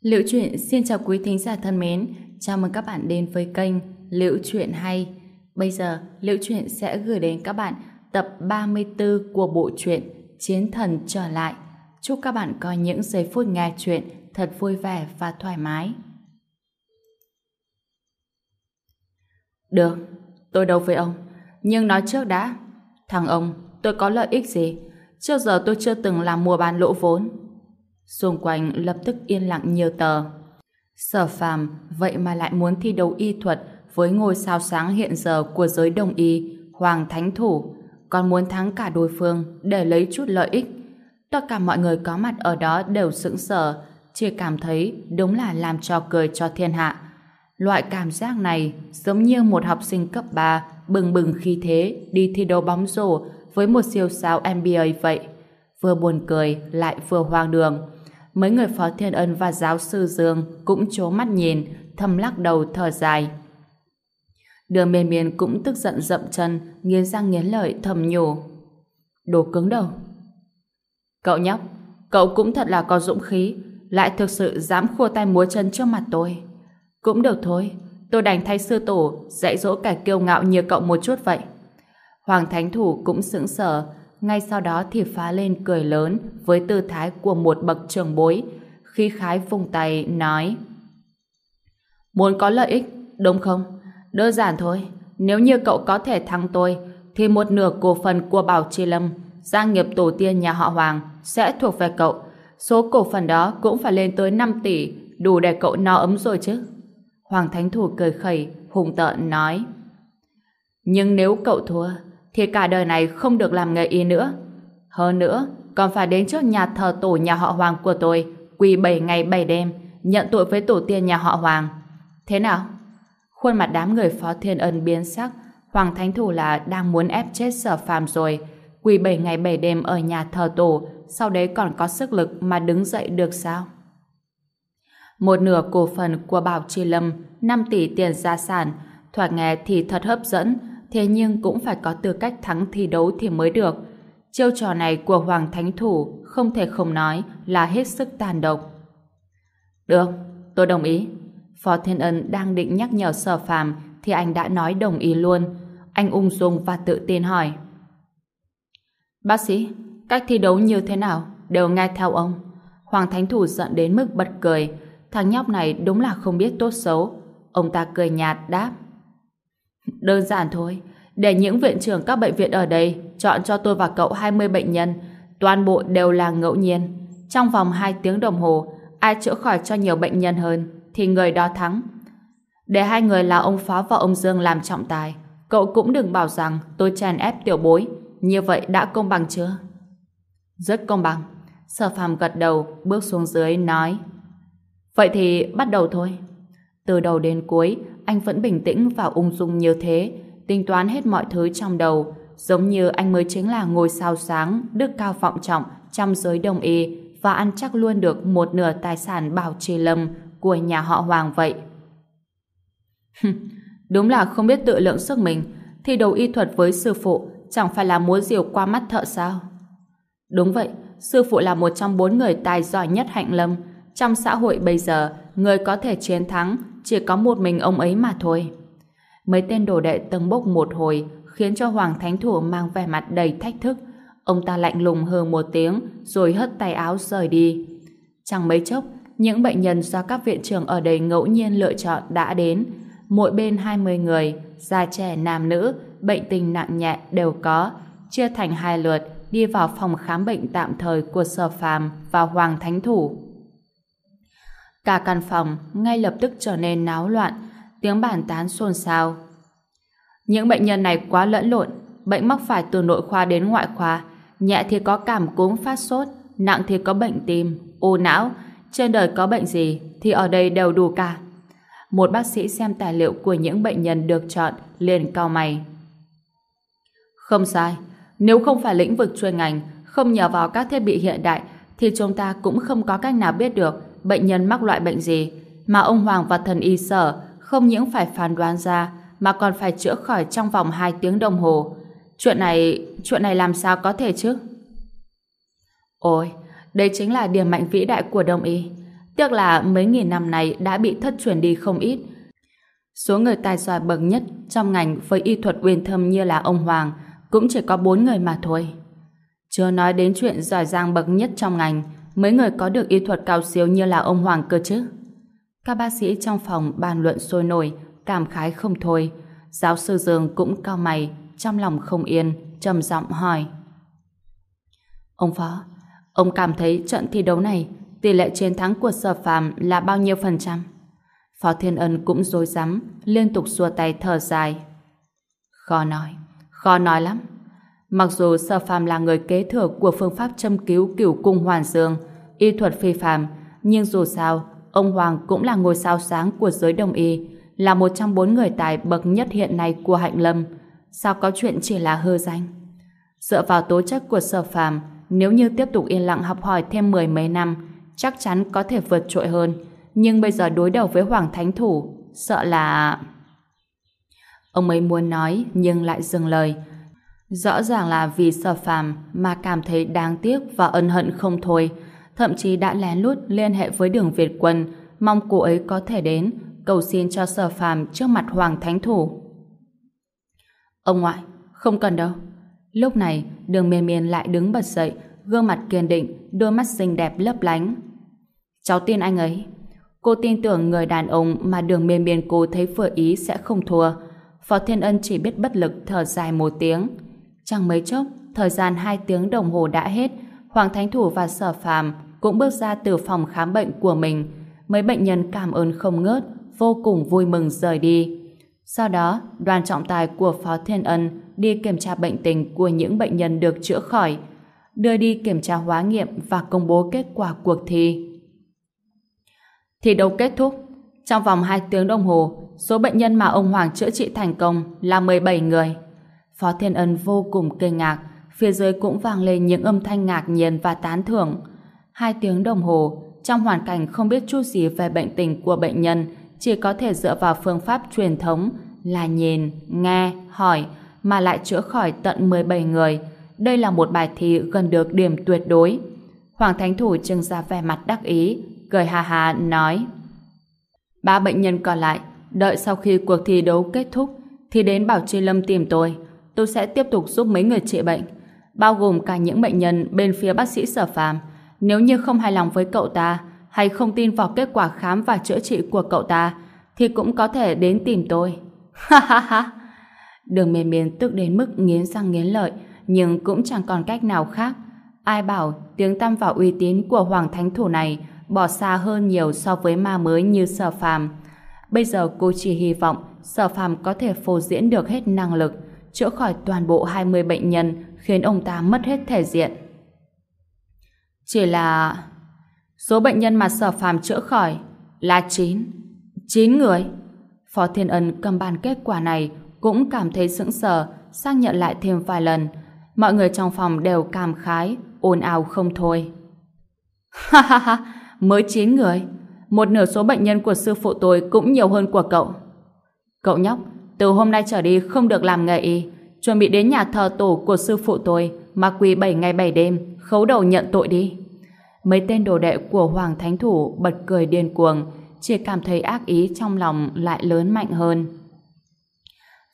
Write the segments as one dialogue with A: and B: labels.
A: Liễu truyện xin chào quý thính giả thân mến, chào mừng các bạn đến với kênh Liễu truyện hay. Bây giờ, Liễu truyện sẽ gửi đến các bạn tập 34 của bộ truyện Chiến thần trở lại. Chúc các bạn có những giây phút nghe truyện thật vui vẻ và thoải mái. Được, tôi đâu với ông. Nhưng nói trước đã, thằng ông, tôi có lợi ích gì? Trước giờ tôi chưa từng làm mua bán lỗ vốn. Xung quanh lập tức yên lặng nhiều tờ. Sở phàm vậy mà lại muốn thi đấu y thuật với ngôi sao sáng hiện giờ của giới đồng y, Hoàng Thánh Thủ, còn muốn thắng cả đối phương để lấy chút lợi ích. Tất cả mọi người có mặt ở đó đều sững sờ, chỉ cảm thấy đúng là làm trò cười cho thiên hạ. Loại cảm giác này giống như một học sinh cấp 3 bừng bừng khi thế đi thi đấu bóng rổ với một siêu sao NBA vậy. Vừa buồn cười lại vừa hoang đường. Mấy người Phó Thiên Ân và giáo sư Dương cũng chố mắt nhìn, thầm lắc đầu thở dài. Đường miên miên cũng tức giận dậm chân, nghiến răng nghiến lợi thầm nhủ. Đồ cứng đầu. Cậu nhóc, cậu cũng thật là có dũng khí, lại thực sự dám khua tay múa chân trước mặt tôi. Cũng được thôi, tôi đành thay sư tổ dạy dỗ kẻ kiêu ngạo như cậu một chút vậy. Hoàng Thánh Thủ cũng sững sờ, ngay sau đó thì phá lên cười lớn với tư thái của một bậc trường bối, khi khái vùng tay nói Muốn có lợi ích, đúng không? Đơn giản thôi, nếu như cậu có thể thắng tôi, thì một nửa cổ phần của Bảo Trì Lâm, gia nghiệp tổ tiên nhà họ Hoàng, sẽ thuộc về cậu. Số cổ phần đó cũng phải lên tới 5 tỷ, đủ để cậu no ấm rồi chứ. Hoàng Thánh Thủ cười khẩy, hùng tợn nói. Nhưng nếu cậu thua, thì cả đời này không được làm nghề y nữa. Hơn nữa, còn phải đến trước nhà thờ tổ nhà họ Hoàng của tôi, quỳ 7 ngày 7 đêm, nhận tội với tổ tiên nhà họ Hoàng. Thế nào? Khuôn mặt đám người phó thiên ân biến sắc, Hoàng Thánh Thủ là đang muốn ép chết sở phàm rồi. Quỳ 7 ngày 7 đêm ở nhà thờ tổ, sau đấy còn có sức lực mà đứng dậy được sao? Một nửa cổ phần của Bảo Trì Lâm, 5 tỷ tiền gia sản, thoạt nghe thì thật hấp dẫn, thế nhưng cũng phải có tư cách thắng thi đấu thì mới được. Chiêu trò này của Hoàng Thánh Thủ không thể không nói là hết sức tàn độc. Được, tôi đồng ý. Phó Thiên Ân đang định nhắc nhở sở phàm thì anh đã nói đồng ý luôn. Anh ung dung và tự tin hỏi. Bác sĩ, cách thi đấu như thế nào? Đều nghe theo ông. Hoàng Thánh Thủ giận đến mức bật cười. Thằng nhóc này đúng là không biết tốt xấu. Ông ta cười nhạt đáp. Đơn giản thôi. Để những viện trưởng các bệnh viện ở đây chọn cho tôi và cậu 20 bệnh nhân. Toàn bộ đều là ngẫu nhiên. Trong vòng 2 tiếng đồng hồ, ai chữa khỏi cho nhiều bệnh nhân hơn thì người đó thắng. Để hai người là ông Phó và ông Dương làm trọng tài, cậu cũng đừng bảo rằng tôi chèn ép tiểu bối. Như vậy đã công bằng chưa? Rất công bằng. Sở phàm gật đầu, bước xuống dưới, nói Vậy thì bắt đầu thôi. Từ đầu đến cuối, anh vẫn bình tĩnh và ung dung như thế, tính toán hết mọi thứ trong đầu, giống như anh mới chính là ngôi sao sáng, đức cao vọng trọng trong giới đồng y và ăn chắc luôn được một nửa tài sản bảo trì lâm của nhà họ Hoàng vậy. Đúng là không biết tự lượng sức mình, thi đấu y thuật với sư phụ chẳng phải là múa diều qua mắt thợ sao? Đúng vậy, sư phụ là một trong bốn người tài giỏi nhất hạnh lâm. Trong xã hội bây giờ, người có thể chiến thắng chỉ có một mình ông ấy mà thôi. Mấy tên đồ đệ tầng bốc một hồi khiến cho Hoàng Thánh Thủ mang vẻ mặt đầy thách thức. Ông ta lạnh lùng hừ một tiếng rồi hất tay áo rời đi. Chẳng mấy chốc, những bệnh nhân do các viện trưởng ở đây ngẫu nhiên lựa chọn đã đến. Mỗi bên 20 người, già trẻ nam nữ, bệnh tình nặng nhẹ đều có, chia thành hai lượt đi vào phòng khám bệnh tạm thời của Sở Phàm và Hoàng Thánh Thủ. Cả căn phòng ngay lập tức trở nên náo loạn, tiếng bàn tán xôn xao. Những bệnh nhân này quá lẫn lộn, bệnh mắc phải từ nội khoa đến ngoại khoa, nhẹ thì có cảm cúm phát sốt, nặng thì có bệnh tim, u não, trên đời có bệnh gì thì ở đây đều đủ cả. Một bác sĩ xem tài liệu của những bệnh nhân được chọn liền cao mày. Không sai, nếu không phải lĩnh vực chuyên ngành, không nhờ vào các thiết bị hiện đại thì chúng ta cũng không có cách nào biết được bệnh nhân mắc loại bệnh gì mà ông Hoàng và thần y sở không những phải phán đoán ra mà còn phải chữa khỏi trong vòng 2 tiếng đồng hồ. Chuyện này, chuyện này làm sao có thể chứ? Ôi, đây chính là điểm mạnh vĩ đại của đông y. Tiếc là mấy nghìn năm này đã bị thất truyền đi không ít. Số người tài giỏi bậc nhất trong ngành với y thuật uyên thâm như là ông Hoàng cũng chỉ có bốn người mà thôi. Chưa nói đến chuyện giỏi giang bậc nhất trong ngành, mấy người có được y thuật cao siêu như là ông Hoàng cơ chứ. Các bác sĩ trong phòng bàn luận sôi nổi, cảm khái không thôi. Giáo sư Dương cũng cao mày, trong lòng không yên, trầm giọng hỏi. Ông Phó, ông cảm thấy trận thi đấu này tỷ lệ chiến thắng của sở phàm là bao nhiêu phần trăm? Phó Thiên Ân cũng rối rắm liên tục xua tay thở dài. Khó nói, khó nói lắm. Mặc dù sở phàm là người kế thừa của phương pháp châm cứu cửu cung hoàn dương, y thuật phi phàm, nhưng dù sao, ông Hoàng cũng là ngôi sao sáng của giới đồng y, là một trong bốn người tài bậc nhất hiện nay của Hạnh Lâm. Sao có chuyện chỉ là hư danh? Dựa vào tố chất của sở phàm, nếu như tiếp tục yên lặng học hỏi thêm mười mấy năm, chắc chắn có thể vượt trội hơn. Nhưng bây giờ đối đầu với Hoàng Thánh Thủ, sợ là... Ông ấy muốn nói, nhưng lại dừng lời. Rõ ràng là vì sở phàm mà cảm thấy đáng tiếc và ân hận không thôi. Thậm chí đã lén lút liên hệ với đường Việt Quân, mong cô ấy có thể đến, cầu xin cho sở phàm trước mặt Hoàng Thánh Thủ. Ông ngoại, không cần đâu. Lúc này, đường miên miên lại đứng bật dậy, gương mặt kiên định, đôi mắt xinh đẹp lấp lánh. Cháu tin anh ấy. Cô tin tưởng người đàn ông mà đường miên miên cô thấy vừa ý sẽ không thua. Phó Thiên Ân chỉ biết bất lực thở dài một tiếng. Chẳng mấy chốc, thời gian hai tiếng đồng hồ đã hết, Hoàng Thánh Thủ và Sở Phàm cũng bước ra từ phòng khám bệnh của mình. Mấy bệnh nhân cảm ơn không ngớt, vô cùng vui mừng rời đi. Sau đó, đoàn trọng tài của Phó Thiên Ân đi kiểm tra bệnh tình của những bệnh nhân được chữa khỏi, đưa đi kiểm tra hóa nghiệm và công bố kết quả cuộc thi. Thi đấu kết thúc. Trong vòng 2 tiếng đồng hồ, số bệnh nhân mà ông Hoàng chữa trị thành công là 17 người. Phó Thiên Ân vô cùng kinh ngạc, phía dưới cũng vang lên những âm thanh ngạc nhiên và tán thưởng. Hai tiếng đồng hồ, trong hoàn cảnh không biết chút gì về bệnh tình của bệnh nhân, chỉ có thể dựa vào phương pháp truyền thống là nhìn, nghe, hỏi, mà lại chữa khỏi tận 17 người. Đây là một bài thi gần được điểm tuyệt đối. Hoàng Thánh Thủ trưng ra vẻ mặt đắc ý, cười hà hà nói Ba bệnh nhân còn lại, đợi sau khi cuộc thi đấu kết thúc thì đến Bảo Tri Lâm tìm tôi. Tôi sẽ tiếp tục giúp mấy người trị bệnh, bao gồm cả những bệnh nhân bên phía bác sĩ sở phàm. Nếu như không hài lòng với cậu ta hay không tin vào kết quả khám và chữa trị của cậu ta thì cũng có thể đến tìm tôi. Ha ha ha! Đường miền miền tức đến mức nghiến răng nghiến lợi nhưng cũng chẳng còn cách nào khác. Ai bảo tiếng tăm và uy tín của Hoàng Thánh Thủ này bỏ xa hơn nhiều so với ma mới như sở phàm. Bây giờ cô chỉ hy vọng sở phàm có thể phô diễn được hết năng lực, chữa khỏi toàn bộ 20 bệnh nhân khiến ông ta mất hết thể diện. Chỉ là... Số bệnh nhân mà sở phàm chữa khỏi là 9. 9 người. Phó Thiên Ân cầm bàn kết quả này cũng cảm thấy sững sờ, xác nhận lại thêm vài lần. Mọi người trong phòng đều cảm khái, ồn ào không thôi. Ha ha ha, mới 9 người. Một nửa số bệnh nhân của sư phụ tôi cũng nhiều hơn của cậu. Cậu nhóc, từ hôm nay trở đi không được làm nghề y. Chuẩn bị đến nhà thờ tổ của sư phụ tôi mà quỳ 7 ngày 7 đêm, khấu đầu nhận tội đi. Mấy tên đồ đệ của Hoàng Thánh Thủ bật cười điên cuồng, chỉ cảm thấy ác ý trong lòng lại lớn mạnh hơn.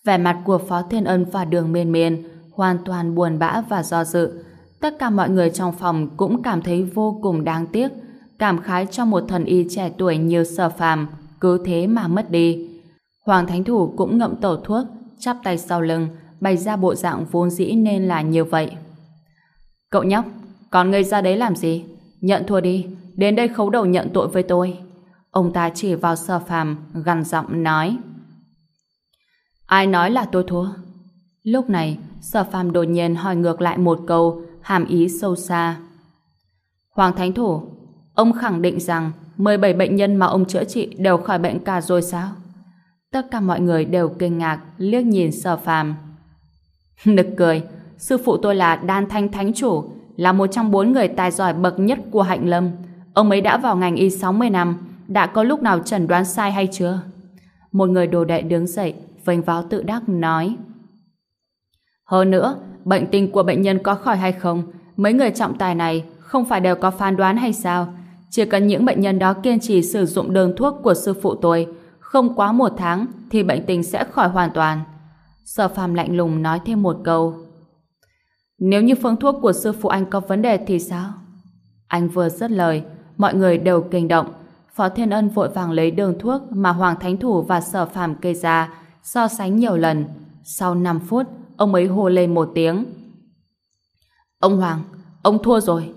A: Vẻ mặt của Phó Thiên Ân và Đường Miên Miên hoàn toàn buồn bã và do dự. Tất cả mọi người trong phòng cũng cảm thấy vô cùng đáng tiếc, cảm khái cho một thần y trẻ tuổi như sở phàm, cứ thế mà mất đi. Hoàng Thánh Thủ cũng ngậm tổ thuốc, chắp tay sau lưng, bày ra bộ dạng vốn dĩ nên là như vậy. Cậu nhóc, còn ngươi ra đấy làm gì? Nhận thua đi, đến đây khấu đầu nhận tội với tôi. Ông ta chỉ vào sở phàm, gằn giọng nói. Ai nói là tôi thua? Lúc này, sở phàm đột nhiên hỏi ngược lại một câu, hàm ý sâu xa. Hoàng Thánh Thủ, ông khẳng định rằng 17 bệnh nhân mà ông chữa trị đều khỏi bệnh cả rồi sao? Tất cả mọi người đều kinh ngạc, liếc nhìn sở phàm. Nực cười, sư phụ tôi là Đan Thanh Thánh Chủ, là một trong bốn người tài giỏi bậc nhất của Hạnh Lâm. Ông ấy đã vào ngành y 60 năm, đã có lúc nào chẩn đoán sai hay chưa? Một người đồ đệ đứng dậy, vênh váo tự đắc nói. Hơn nữa, bệnh tình của bệnh nhân có khỏi hay không, mấy người trọng tài này không phải đều có phán đoán hay sao? Chỉ cần những bệnh nhân đó kiên trì sử dụng đơn thuốc của sư phụ tôi, không quá một tháng thì bệnh tình sẽ khỏi hoàn toàn. Sở phàm lạnh lùng nói thêm một câu. Nếu như phương thuốc của sư phụ anh có vấn đề thì sao? Anh vừa dứt lời, mọi người đều kinh động. Phó Thiên Ân vội vàng lấy đường thuốc mà Hoàng Thánh Thủ và Sở Phàm kê ra, so sánh nhiều lần. Sau 5 phút, ông ấy hô lên một tiếng. Ông Hoàng, ông thua rồi.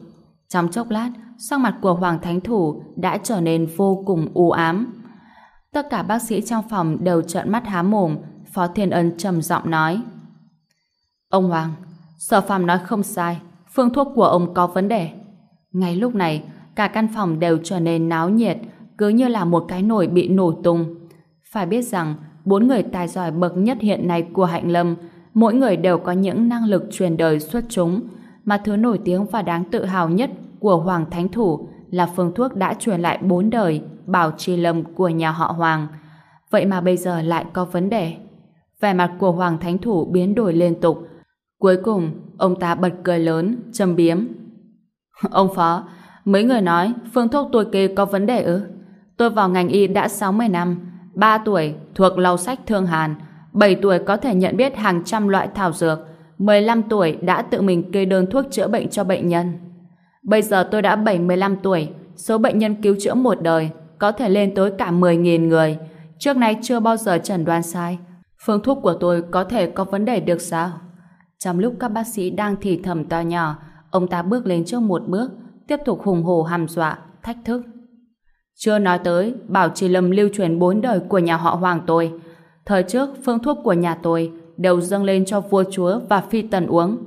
A: Trong chốc lát, sắc mặt của Hoàng Thánh Thủ đã trở nên vô cùng u ám. Tất cả bác sĩ trong phòng đều trợn mắt há mồm, Phó Thiên Ân trầm giọng nói. Ông Hoàng, Sở Phàm nói không sai, phương thuốc của ông có vấn đề. Ngay lúc này, cả căn phòng đều trở nên náo nhiệt, cứ như là một cái nồi bị nổ tung. Phải biết rằng, bốn người tài giỏi bậc nhất hiện nay của Hạnh Lâm, mỗi người đều có những năng lực truyền đời xuất chúng, mà thứ nổi tiếng và đáng tự hào nhất của Hoàng Thánh Thủ là phương thuốc đã truyền lại bốn đời Bảo Trì Lâm của nhà họ Hoàng. Vậy mà bây giờ lại có vấn đề. Vẻ mặt của Hoàng Thánh Thủ biến đổi liên tục. Cuối cùng, ông ta bật cười lớn, châm biếm. Ông Phó, mấy người nói phương thuốc tôi kê có vấn đề ư? Tôi vào ngành y đã 60 năm, 3 tuổi thuộc lau sách thương hàn, 7 tuổi có thể nhận biết hàng trăm loại thảo dược, 15 tuổi đã tự mình kê đơn thuốc chữa bệnh cho bệnh nhân. Bây giờ tôi đã 75 tuổi, số bệnh nhân cứu chữa một đời có thể lên tới cả 10.000 người. Trước nay chưa bao giờ chẩn đoán sai. Phương thuốc của tôi có thể có vấn đề được sao? Trong lúc các bác sĩ đang thì thầm to nhỏ, ông ta bước lên trước một bước, tiếp tục hùng hổ hàm dọa, thách thức. Chưa nói tới, bảo trì lâm lưu truyền bốn đời của nhà họ Hoàng tôi. Thời trước, phương thuốc của nhà tôi đều dâng lên cho vua chúa và phi tần uống.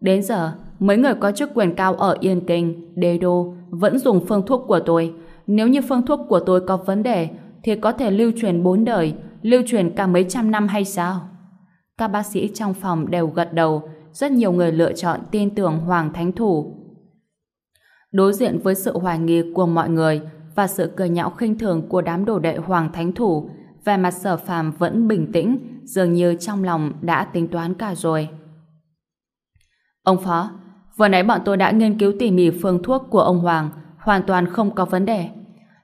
A: Đến giờ, mấy người có chức quyền cao ở Yên Kinh, Đế Đô vẫn dùng phương thuốc của tôi. Nếu như phương thuốc của tôi có vấn đề, thì có thể lưu truyền bốn đời, lưu truyền cả mấy trăm năm hay sao? Các bác sĩ trong phòng đều gật đầu, rất nhiều người lựa chọn tin tưởng Hoàng Thánh Thủ. Đối diện với sự hoài nghi của mọi người và sự cười nhạo khinh thường của đám đồ đệ Hoàng Thánh Thủ, vẻ mặt sở phàm vẫn bình tĩnh, dường như trong lòng đã tính toán cả rồi. Ông Phó, vừa nãy bọn tôi đã nghiên cứu tỉ mỉ phương thuốc của ông Hoàng, hoàn toàn không có vấn đề.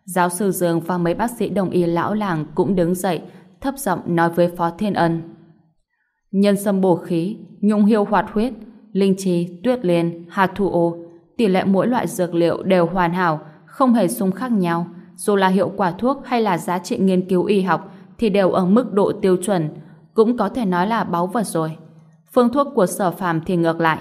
A: Giáo sư Dương và mấy bác sĩ đồng y lão làng cũng đứng dậy, thấp giọng nói với Phó Thiên Ân. Nhân sâm bổ khí, nhung hiêu hoạt huyết, linh chi, tuyết liên, hạt thủ ô, tỷ lệ mỗi loại dược liệu đều hoàn hảo, không hề xung khắc nhau. Dù là hiệu quả thuốc hay là giá trị nghiên cứu y học thì đều ở mức độ tiêu chuẩn, cũng có thể nói là báu vật rồi. Phương thuốc của sở phàm thì ngược lại.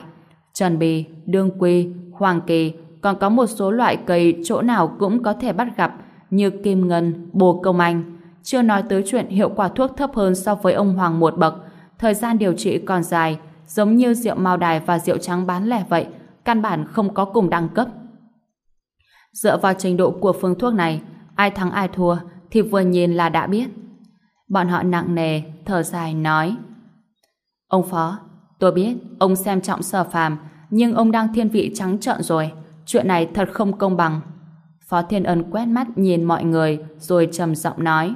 A: Trần bì, đương quy, hoàng kỳ, còn có một số loại cây chỗ nào cũng có thể bắt gặp như kim ngân, bồ công anh. Chưa nói tới chuyện hiệu quả thuốc thấp hơn so với ông Hoàng một bậc, thời gian điều trị còn dài, giống như rượu mao đài và rượu trắng bán lẻ vậy, căn bản không có cùng đẳng cấp. Dựa vào trình độ của phương thuốc này, ai thắng ai thua thì vừa nhìn là đã biết. Bọn họ nặng nề, thở dài nói Ông Phó, tôi biết ông xem trọng sở phàm, nhưng ông đang thiên vị trắng trợn rồi. Chuyện này thật không công bằng. Phó Thiên Ân quét mắt nhìn mọi người rồi trầm giọng nói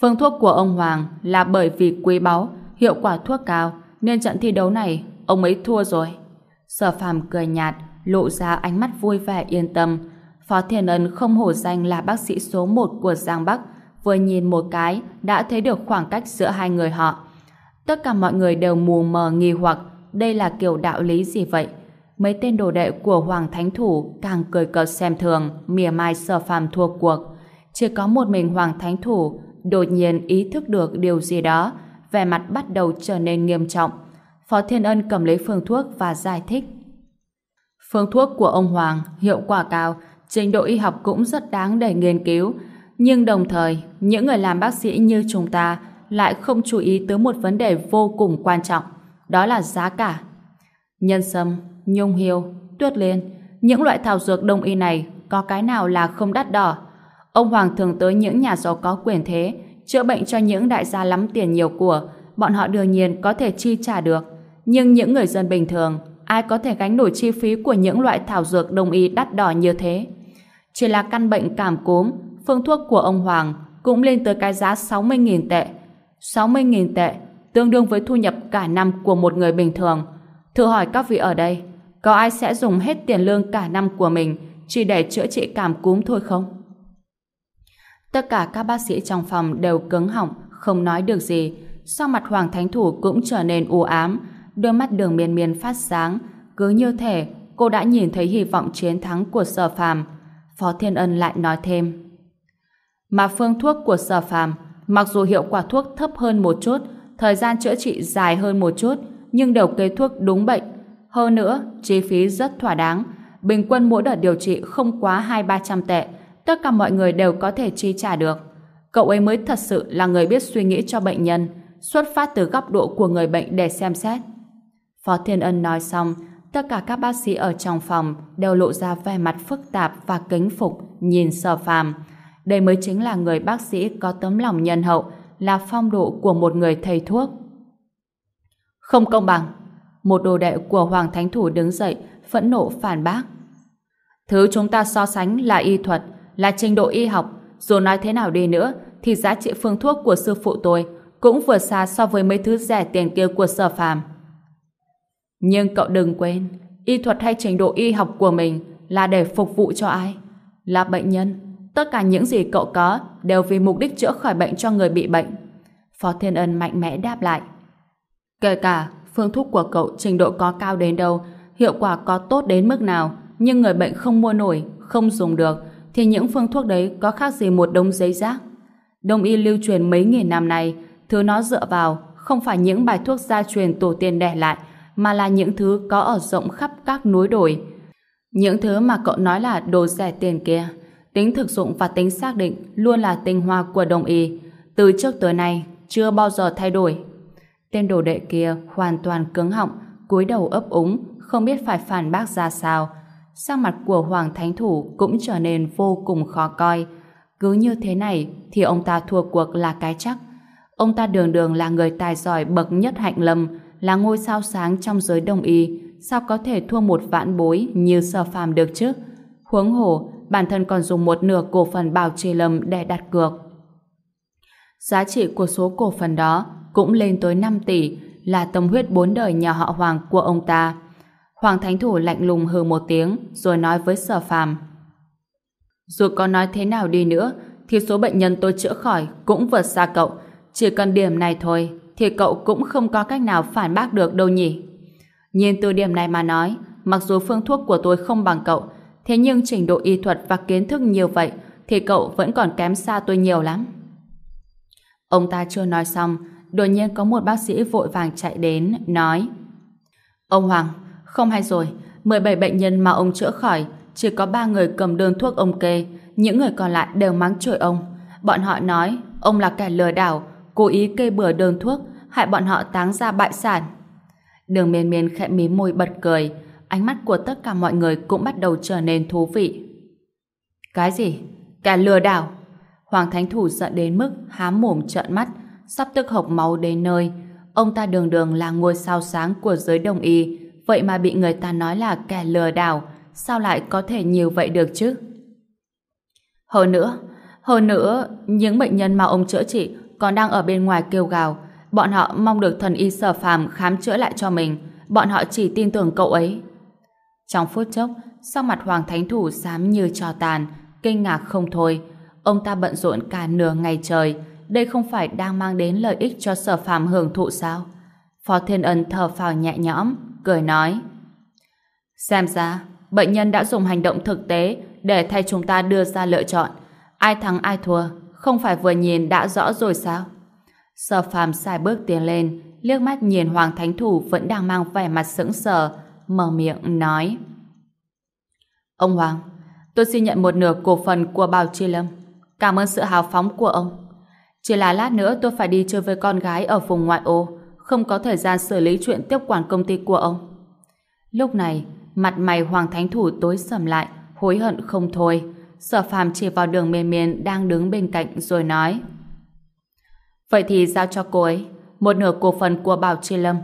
A: Phương thuốc của ông Hoàng là bởi vì quý báu, hiệu quả thuốc cao, nên trận thi đấu này ông ấy thua rồi. Sở phàm cười nhạt, lộ ra ánh mắt vui vẻ yên tâm. Phó Thiên Ân không hổ danh là bác sĩ số 1 của Giang Bắc, vừa nhìn một cái đã thấy được khoảng cách giữa hai người họ. Tất cả mọi người đều mù mờ nghi hoặc đây là kiểu đạo lý gì vậy? Mấy tên đồ đệ của Hoàng Thánh Thủ càng cười cợt xem thường, mỉa mai sở phàm thua cuộc. Chỉ có một mình Hoàng Thánh Thủ đột nhiên ý thức được điều gì đó, vẻ mặt bắt đầu trở nên nghiêm trọng. Phó Thiên Ân cầm lấy phương thuốc và giải thích. Phương thuốc của ông Hoàng hiệu quả cao, trình độ y học cũng rất đáng để nghiên cứu, nhưng đồng thời, những người làm bác sĩ như chúng ta lại không chú ý tới một vấn đề vô cùng quan trọng, đó là giá cả. Nhân sâm, nhung hiêu, tuyết liên, những loại thảo dược đông y này có cái nào là không đắt đỏ. Ông Hoàng thường tới những nhà giàu có quyền thế, chữa bệnh cho những đại gia lắm tiền nhiều của, bọn họ đương nhiên có thể chi trả được. Nhưng những người dân bình thường, ai có thể gánh nổi chi phí của những loại thảo dược đông y đắt đỏ như thế? Chỉ là căn bệnh cảm cúm, phương thuốc của ông Hoàng cũng lên tới cái giá 60.000 tệ. 60.000 tệ tương đương với thu nhập cả năm của một người bình thường. Thử hỏi các vị ở đây, có ai sẽ dùng hết tiền lương cả năm của mình chỉ để chữa trị cảm cúm thôi không? Tất cả các bác sĩ trong phòng đều cứng họng, không nói được gì. Sau mặt Hoàng Thánh Thủ cũng trở nên u ám, đôi mắt đường miên miên phát sáng, cứ như thể cô đã nhìn thấy hy vọng chiến thắng của sở phàm. Phó Thiên Ân lại nói thêm. Mà phương thuốc của sở phàm, mặc dù hiệu quả thuốc thấp hơn một chút, thời gian chữa trị dài hơn một chút, nhưng đều kê thuốc đúng bệnh. Hơn nữa, chi phí rất thỏa đáng. Bình quân mỗi đợt điều trị không quá 2-300 tệ, tất cả mọi người đều có thể chi trả được. Cậu ấy mới thật sự là người biết suy nghĩ cho bệnh nhân, xuất phát từ góc độ của người bệnh để xem xét. Phó Thiên Ân nói xong, tất cả các bác sĩ ở trong phòng đều lộ ra vẻ mặt phức tạp và kính phục nhìn sở phàm. Đây mới chính là người bác sĩ có tấm lòng nhân hậu, là phong độ của một người thầy thuốc. Không công bằng. Một đồ đệ của Hoàng Thánh Thủ đứng dậy, phẫn nộ phản bác. Thứ chúng ta so sánh là y thuật, là trình độ y học. Dù nói thế nào đi nữa, thì giá trị phương thuốc của sư phụ tôi cũng vượt xa so với mấy thứ rẻ tiền kia của sở phàm. Nhưng cậu đừng quên, y thuật hay trình độ y học của mình là để phục vụ cho ai? Là bệnh nhân. Tất cả những gì cậu có đều vì mục đích chữa khỏi bệnh cho người bị bệnh. Phó Thiên Ân mạnh mẽ đáp lại. Kể cả phương thuốc của cậu trình độ có cao đến đâu, hiệu quả có tốt đến mức nào, nhưng người bệnh không mua nổi, không dùng được, thì những phương thuốc đấy có khác gì một đống giấy rác. Đông y lưu truyền mấy nghìn năm nay, thứ nó dựa vào không phải những bài thuốc gia truyền tổ tiên để lại, mà là những thứ có ở rộng khắp các núi đồi. Những thứ mà cậu nói là đồ rẻ tiền kia, tính thực dụng và tính xác định luôn là tinh hoa của đồng y. Từ trước tới nay, chưa bao giờ thay đổi. Tên đồ đệ kia hoàn toàn cứng họng, cúi đầu ấp úng, không biết phải phản bác ra sao. Sang mặt của Hoàng Thánh Thủ cũng trở nên vô cùng khó coi. Cứ như thế này thì ông ta thua cuộc là cái chắc. Ông ta đường đường là người tài giỏi bậc nhất hạnh lâm, là ngôi sao sáng trong giới đồng y, sao có thể thua một vạn bối như sở phàm được chứ? Huống hồ, bản thân còn dùng một nửa cổ phần bảo trì lâm để đặt cược. Giá trị của số cổ phần đó cũng lên tới 5 tỷ, là tâm huyết bốn đời nhà họ Hoàng của ông ta. Hoàng Thánh Thủ lạnh lùng hừ một tiếng, rồi nói với sở phàm. Dù có nói thế nào đi nữa, thì số bệnh nhân tôi chữa khỏi cũng vượt xa cậu. Chỉ cần điểm này thôi, thì cậu cũng không có cách nào phản bác được đâu nhỉ. Nhìn từ điểm này mà nói, mặc dù phương thuốc của tôi không bằng cậu, thế nhưng trình độ y thuật và kiến thức nhiều vậy, thì cậu vẫn còn kém xa tôi nhiều lắm. Ông ta chưa nói xong, đột nhiên có một bác sĩ vội vàng chạy đến, nói Ông Hoàng, không hay rồi, 17 bệnh nhân mà ông chữa khỏi, chỉ có 3 người cầm đơn thuốc ông kê, những người còn lại đều mắng chửi ông. Bọn họ nói, ông là kẻ lừa đảo, cố ý kê bừa đơn thuốc, hại bọn họ táng ra bại sản. Đường miên miên khẽ mí môi bật cười, ánh mắt của tất cả mọi người cũng bắt đầu trở nên thú vị. Cái gì? Kẻ lừa đảo? Hoàng Thánh Thủ giận đến mức hám mồm trợn mắt, sắp tức hộc máu đến nơi. Ông ta đường đường là ngôi sao sáng của giới đồng y, vậy mà bị người ta nói là kẻ lừa đảo, sao lại có thể nhiều vậy được chứ? Hơn nữa, hơn nữa, những bệnh nhân mà ông chữa trị còn đang ở bên ngoài kêu gào, bọn họ mong được thần y sở phàm khám chữa lại cho mình, bọn họ chỉ tin tưởng cậu ấy. Trong phút chốc, sau mặt Hoàng Thánh Thủ xám như trò tàn, kinh ngạc không thôi. Ông ta bận rộn cả nửa ngày trời, đây không phải đang mang đến lợi ích cho sở phàm hưởng thụ sao? Phó Thiên Ân thở phào nhẹ nhõm, cười nói. Xem ra, bệnh nhân đã dùng hành động thực tế để thay chúng ta đưa ra lựa chọn. Ai thắng ai thua, không phải vừa nhìn đã rõ rồi sao? Sở phàm xài bước tiến lên, liếc mắt nhìn Hoàng Thánh Thủ vẫn đang mang vẻ mặt sững sờ, mở miệng nói. Ông Hoàng, tôi xin nhận một nửa cổ phần của Bảo Chi Lâm. Cảm ơn sự hào phóng của ông. Chỉ là lát nữa tôi phải đi chơi với con gái ở vùng ngoại ô, không có thời gian xử lý chuyện tiếp quản công ty của ông. Lúc này, mặt mày Hoàng Thánh Thủ tối sầm lại, hối hận không thôi. Sở phàm chỉ vào đường miền miền đang đứng bên cạnh rồi nói Vậy thì giao cho cô ấy một nửa cổ phần của Bảo Chi Lâm.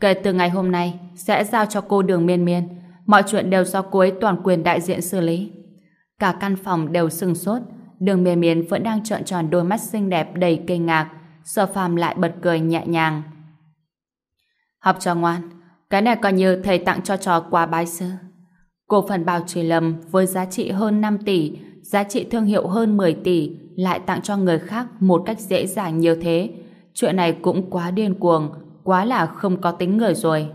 A: Kể từ ngày hôm nay, sẽ giao cho cô đường miên miên. Mọi chuyện đều do cô ấy toàn quyền đại diện xử lý. Cả căn phòng đều sừng sốt, Đường miên miên vẫn đang trợn tròn đôi mắt xinh đẹp đầy kinh ngạc. Sở phàm lại bật cười nhẹ nhàng. Học trò ngoan, cái này coi như thầy tặng cho trò quà bái sư. Cổ phần Bảo Trì Lâm với giá trị hơn 5 tỷ, giá trị thương hiệu hơn 10 tỷ lại tặng cho người khác một cách dễ dàng như thế. Chuyện này cũng quá điên cuồng, quá là không có tính người rồi.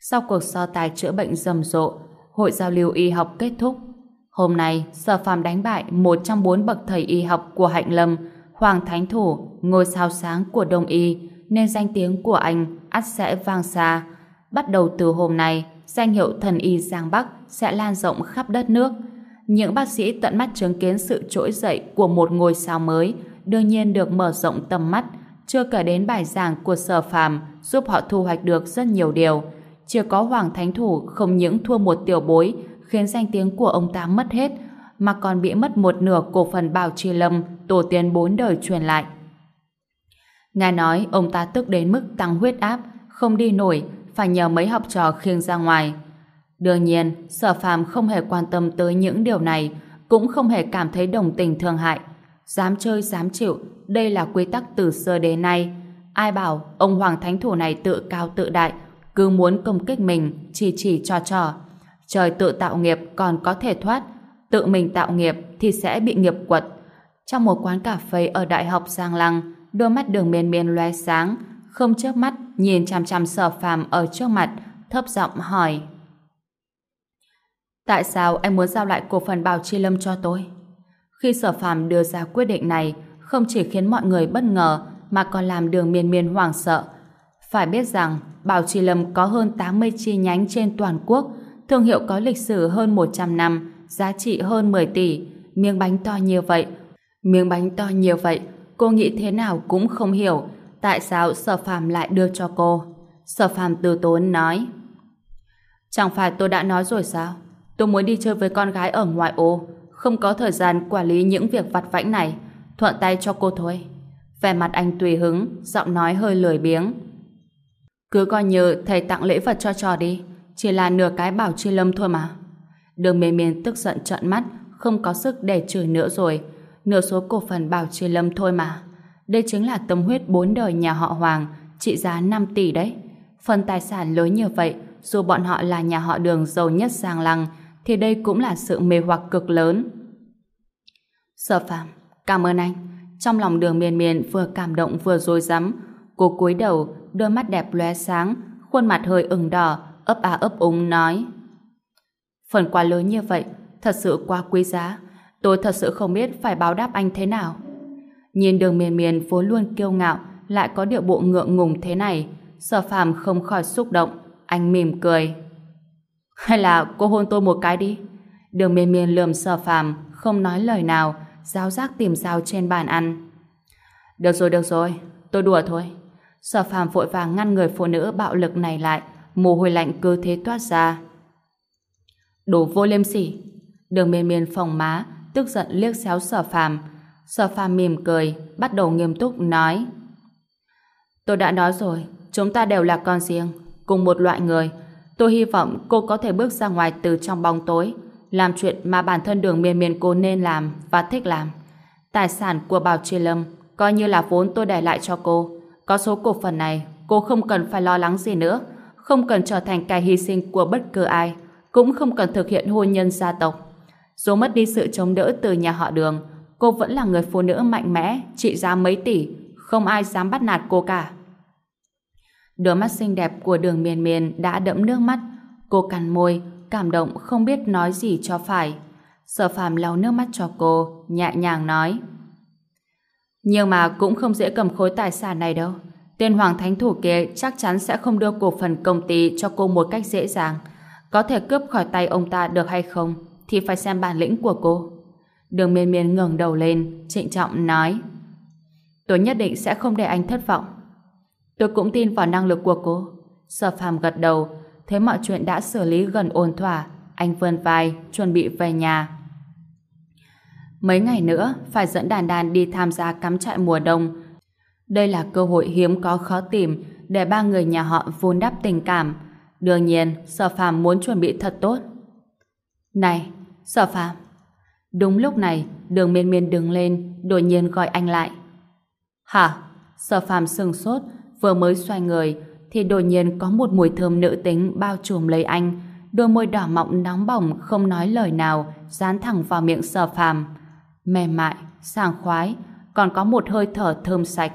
A: Sau cuộc so tài chữa bệnh rầm rộ, hội giao lưu y học kết thúc. Hôm nay, Sở Phàm đánh bại một trong bốn bậc thầy y học của Hạnh Lâm, Hoàng Thánh Thủ, ngôi sao sáng của Đông Y, nên danh tiếng của anh ắt sẽ vang xa. Bắt đầu từ hôm nay, danh hiệu thần y Giang Bắc sẽ lan rộng khắp đất nước. Những bác sĩ tận mắt chứng kiến sự trỗi dậy của một ngôi sao mới, đương nhiên được mở rộng tầm mắt, chưa kể đến bài giảng của Sở Phàm giúp họ thu hoạch được rất nhiều điều. Chưa có Hoàng Thánh Thủ không những thua một tiểu bối, khiến danh tiếng của ông ta mất hết, mà còn bị mất một nửa cổ phần Bảo Trì Lâm tổ tiên bốn đời truyền lại. Nghe nói ông ta tức đến mức tăng huyết áp, không đi nổi, phải nhờ mấy học trò khiêng ra ngoài. Đương nhiên, sở phàm không hề quan tâm tới những điều này, cũng không hề cảm thấy đồng tình thương hại. Dám chơi, dám chịu, đây là quy tắc từ xưa đến nay. Ai bảo ông Hoàng Thánh Thủ này tự cao tự đại, cứ muốn công kích mình, chỉ chỉ cho trò. Trời tự tạo nghiệp còn có thể thoát, tự mình tạo nghiệp thì sẽ bị nghiệp quật. Trong một quán cà phê ở Đại học Giang Lăng, đôi mắt đường miên miên loe sáng, không chớp mắt nhìn chằm chằm sở phàm ở trước mặt, thấp giọng hỏi. Tại sao anh muốn giao lại cổ phần Bảo Chi Lâm cho tôi? Khi sở phàm đưa ra quyết định này, không chỉ khiến mọi người bất ngờ, mà còn làm đường miên miên hoảng sợ. Phải biết rằng, Bảo trì Lâm có hơn 80 chi nhánh trên toàn quốc, thương hiệu có lịch sử hơn 100 năm, giá trị hơn 10 tỷ, miếng bánh to như vậy. Miếng bánh to như vậy, cô nghĩ thế nào cũng không hiểu tại sao sở phàm lại đưa cho cô. Sở phàm từ tốn nói Chẳng phải tôi đã nói rồi sao? Tôi muốn đi chơi với con gái ở ngoại ô, không có thời gian quản lý những việc vặt vãnh này. Thuận tay cho cô thôi. Vẻ mặt anh tùy hứng, giọng nói hơi lười biếng. Cứ coi như thầy tặng lễ vật cho trò đi, chỉ là nửa cái bảo chi lâm thôi mà. Đường miên miên tức giận trợn mắt, không có sức để chửi nữa rồi. Nửa số cổ phần bảo chi lâm thôi mà. Đây chính là tâm huyết bốn đời nhà họ Hoàng, trị giá 5 tỷ đấy. Phần tài sản lớn như vậy, dù bọn họ là nhà họ đường giàu nhất Giang Lăng, thì đây cũng là sự mê hoặc cực lớn. Sở phạm, cảm ơn anh. Trong lòng đường miền miền vừa cảm động vừa dối rắm cô cúi đầu, đôi mắt đẹp lóe sáng, khuôn mặt hơi ửng đỏ, ấp á ấp úng nói. Phần quà lớn như vậy, thật sự quá quý giá. Tôi thật sự không biết phải báo đáp anh thế nào. Nhìn đường miền miền vốn luôn kiêu ngạo, lại có điệu bộ ngượng ngùng thế này, sở phàm không khỏi xúc động, anh mỉm cười. Hay là cô hôn tôi một cái đi? Đường miên miên lườm sở phàm, không nói lời nào, giáo giác tìm dao trên bàn ăn. Được rồi, được rồi, tôi đùa thôi. Sở phàm vội vàng ngăn người phụ nữ bạo lực này lại, mồ hôi lạnh cơ thế toát ra. Đồ vô liêm sỉ. Đường miên miên phòng má, tức giận liếc xéo sở phàm. Sở phàm mỉm cười, bắt đầu nghiêm túc nói. Tôi đã nói rồi, chúng ta đều là con riêng, cùng một loại người. Tôi hy vọng cô có thể bước ra ngoài từ trong bóng tối, làm chuyện mà bản thân đường miên miên cô nên làm và thích làm. Tài sản của Bảo Trì Lâm coi như là vốn tôi để lại cho cô. Có số cổ phần này, cô không cần phải lo lắng gì nữa, không cần trở thành cái hy sinh của bất cứ ai, cũng không cần thực hiện hôn nhân gia tộc. Dù mất đi sự chống đỡ từ nhà họ đường, cô vẫn là người phụ nữ mạnh mẽ, trị giá mấy tỷ, không ai dám bắt nạt cô cả. Đôi mắt xinh đẹp của đường miền miền đã đẫm nước mắt. Cô cắn môi, cảm động không biết nói gì cho phải. Sở phàm lau nước mắt cho cô, nhẹ nhàng nói. Nhưng mà cũng không dễ cầm khối tài sản này đâu. Tên Hoàng Thánh Thủ kia chắc chắn sẽ không đưa cổ phần công ty cho cô một cách dễ dàng. Có thể cướp khỏi tay ông ta được hay không thì phải xem bản lĩnh của cô. Đường miên miên ngẩng đầu lên, trịnh trọng nói. Tôi nhất định sẽ không để anh thất vọng. Tôi cũng tin vào năng lực của cô. Sở phàm gật đầu, thấy mọi chuyện đã xử lý gần ổn thỏa. Anh vươn vai, chuẩn bị về nhà. Mấy ngày nữa, phải dẫn đàn đàn đi tham gia cắm trại mùa đông. Đây là cơ hội hiếm có khó tìm để ba người nhà họ vun đắp tình cảm. Đương nhiên, Sở Phàm muốn chuẩn bị thật tốt. Này, Sở Phàm. Đúng lúc này, đường miên miên đứng lên, đột nhiên gọi anh lại. Hả? Sở Phàm sừng sốt, vừa mới xoay người thì đột nhiên có một mùi thơm nữ tính bao trùm lấy anh đôi môi đỏ mọng nóng bỏng không nói lời nào, dán thẳng vào miệng sở phàm. Mềm mại, sảng khoái, còn có một hơi thở thơm sạch.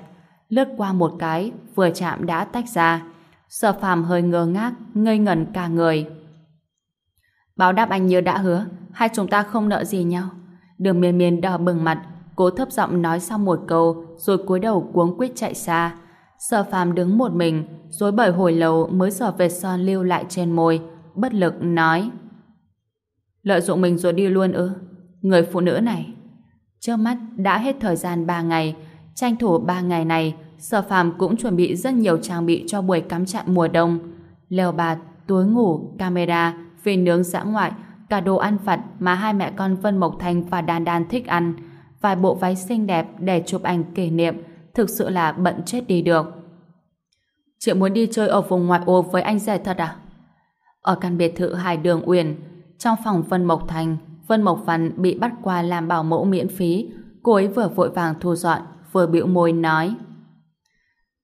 A: Lướt qua một cái, vừa chạm đã tách ra. Sở phàm hơi ngơ ngác, ngây ngẩn cả người. Báo đáp anh như đã hứa, hai chúng ta không nợ gì nhau. Đường miên miên đỏ bừng mặt, cố thấp giọng nói xong một câu, rồi cúi đầu cuống quýt chạy xa. Sở phàm đứng một mình, rồi bởi hồi lâu mới sở vệt son lưu lại trên môi, bất lực nói. Lợi dụng mình rồi đi luôn ư? Người phụ nữ này. Trước mắt đã hết thời gian 3 ngày, tranh thủ 3 ngày này, Sở phàm cũng chuẩn bị rất nhiều trang bị cho buổi cắm trại mùa đông. Lều bạt, túi ngủ, camera, vì nướng dã ngoại, cả đồ ăn vặt mà hai mẹ con Vân Mộc Thành và Đan Đan thích ăn, vài bộ váy xinh đẹp để chụp ảnh kỷ niệm, thực sự là bận chết đi được. Chị muốn đi chơi ở vùng ngoại ô với anh rể thật à? Ở căn biệt thự Hải Đường Uyển, trong phòng Vân Mộc Thành, Vân Mộc Văn bị bắt qua làm bảo mẫu miễn phí, cô ấy vừa vội vàng thu dọn, vừa bĩu môi nói.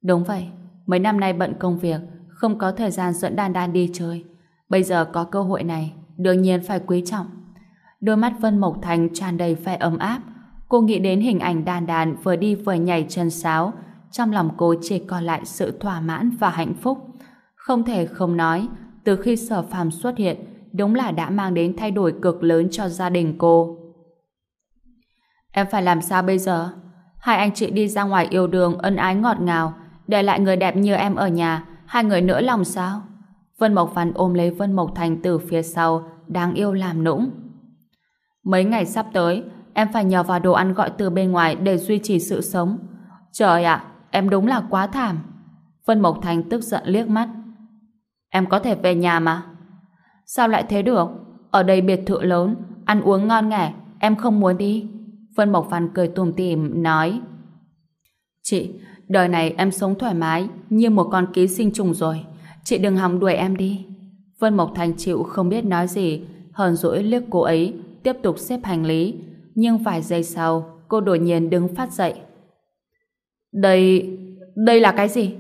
A: Đúng vậy, mấy năm nay bận công việc, không có thời gian dẫn Đan Đan đi chơi. Bây giờ có cơ hội này, đương nhiên phải quý trọng. Đôi mắt Vân Mộc Thành tràn đầy vẻ ấm áp. Cô nghĩ đến hình ảnh Đan Đan vừa đi vừa nhảy chân sáo. Trong lòng cô chỉ còn lại sự thỏa mãn và hạnh phúc. Không thể không nói, từ khi sở phàm xuất hiện, đúng là đã mang đến thay đổi cực lớn cho gia đình cô. Em phải làm sao bây giờ? Hai anh chị đi ra ngoài yêu đương ân ái ngọt ngào, để lại người đẹp như em ở nhà, hai người nỡ lòng sao? Vân Mộc Văn ôm lấy Vân Mộc Thành từ phía sau, đáng yêu làm nũng. Mấy ngày sắp tới, em phải nhờ vào đồ ăn gọi từ bên ngoài để duy trì sự sống. Trời ạ, em đúng là quá thảm. Vân Mộc Thành tức giận liếc mắt. Em có thể về nhà mà. Sao lại thế được? Ở đây biệt thự lớn, ăn uống ngon nghẻ, em không muốn đi. Vân Mộc Văn cười tùm tìm, nói. Chị, đời này em sống thoải mái, như một con ký sinh trùng rồi. Chị đừng hòng đuổi em đi. Vân Mộc Thành chịu không biết nói gì, hờn dỗi liếc cô ấy, tiếp tục xếp hành lý. Nhưng vài giây sau, cô đột nhiên đứng phát dậy. Đây... đây là cái gì?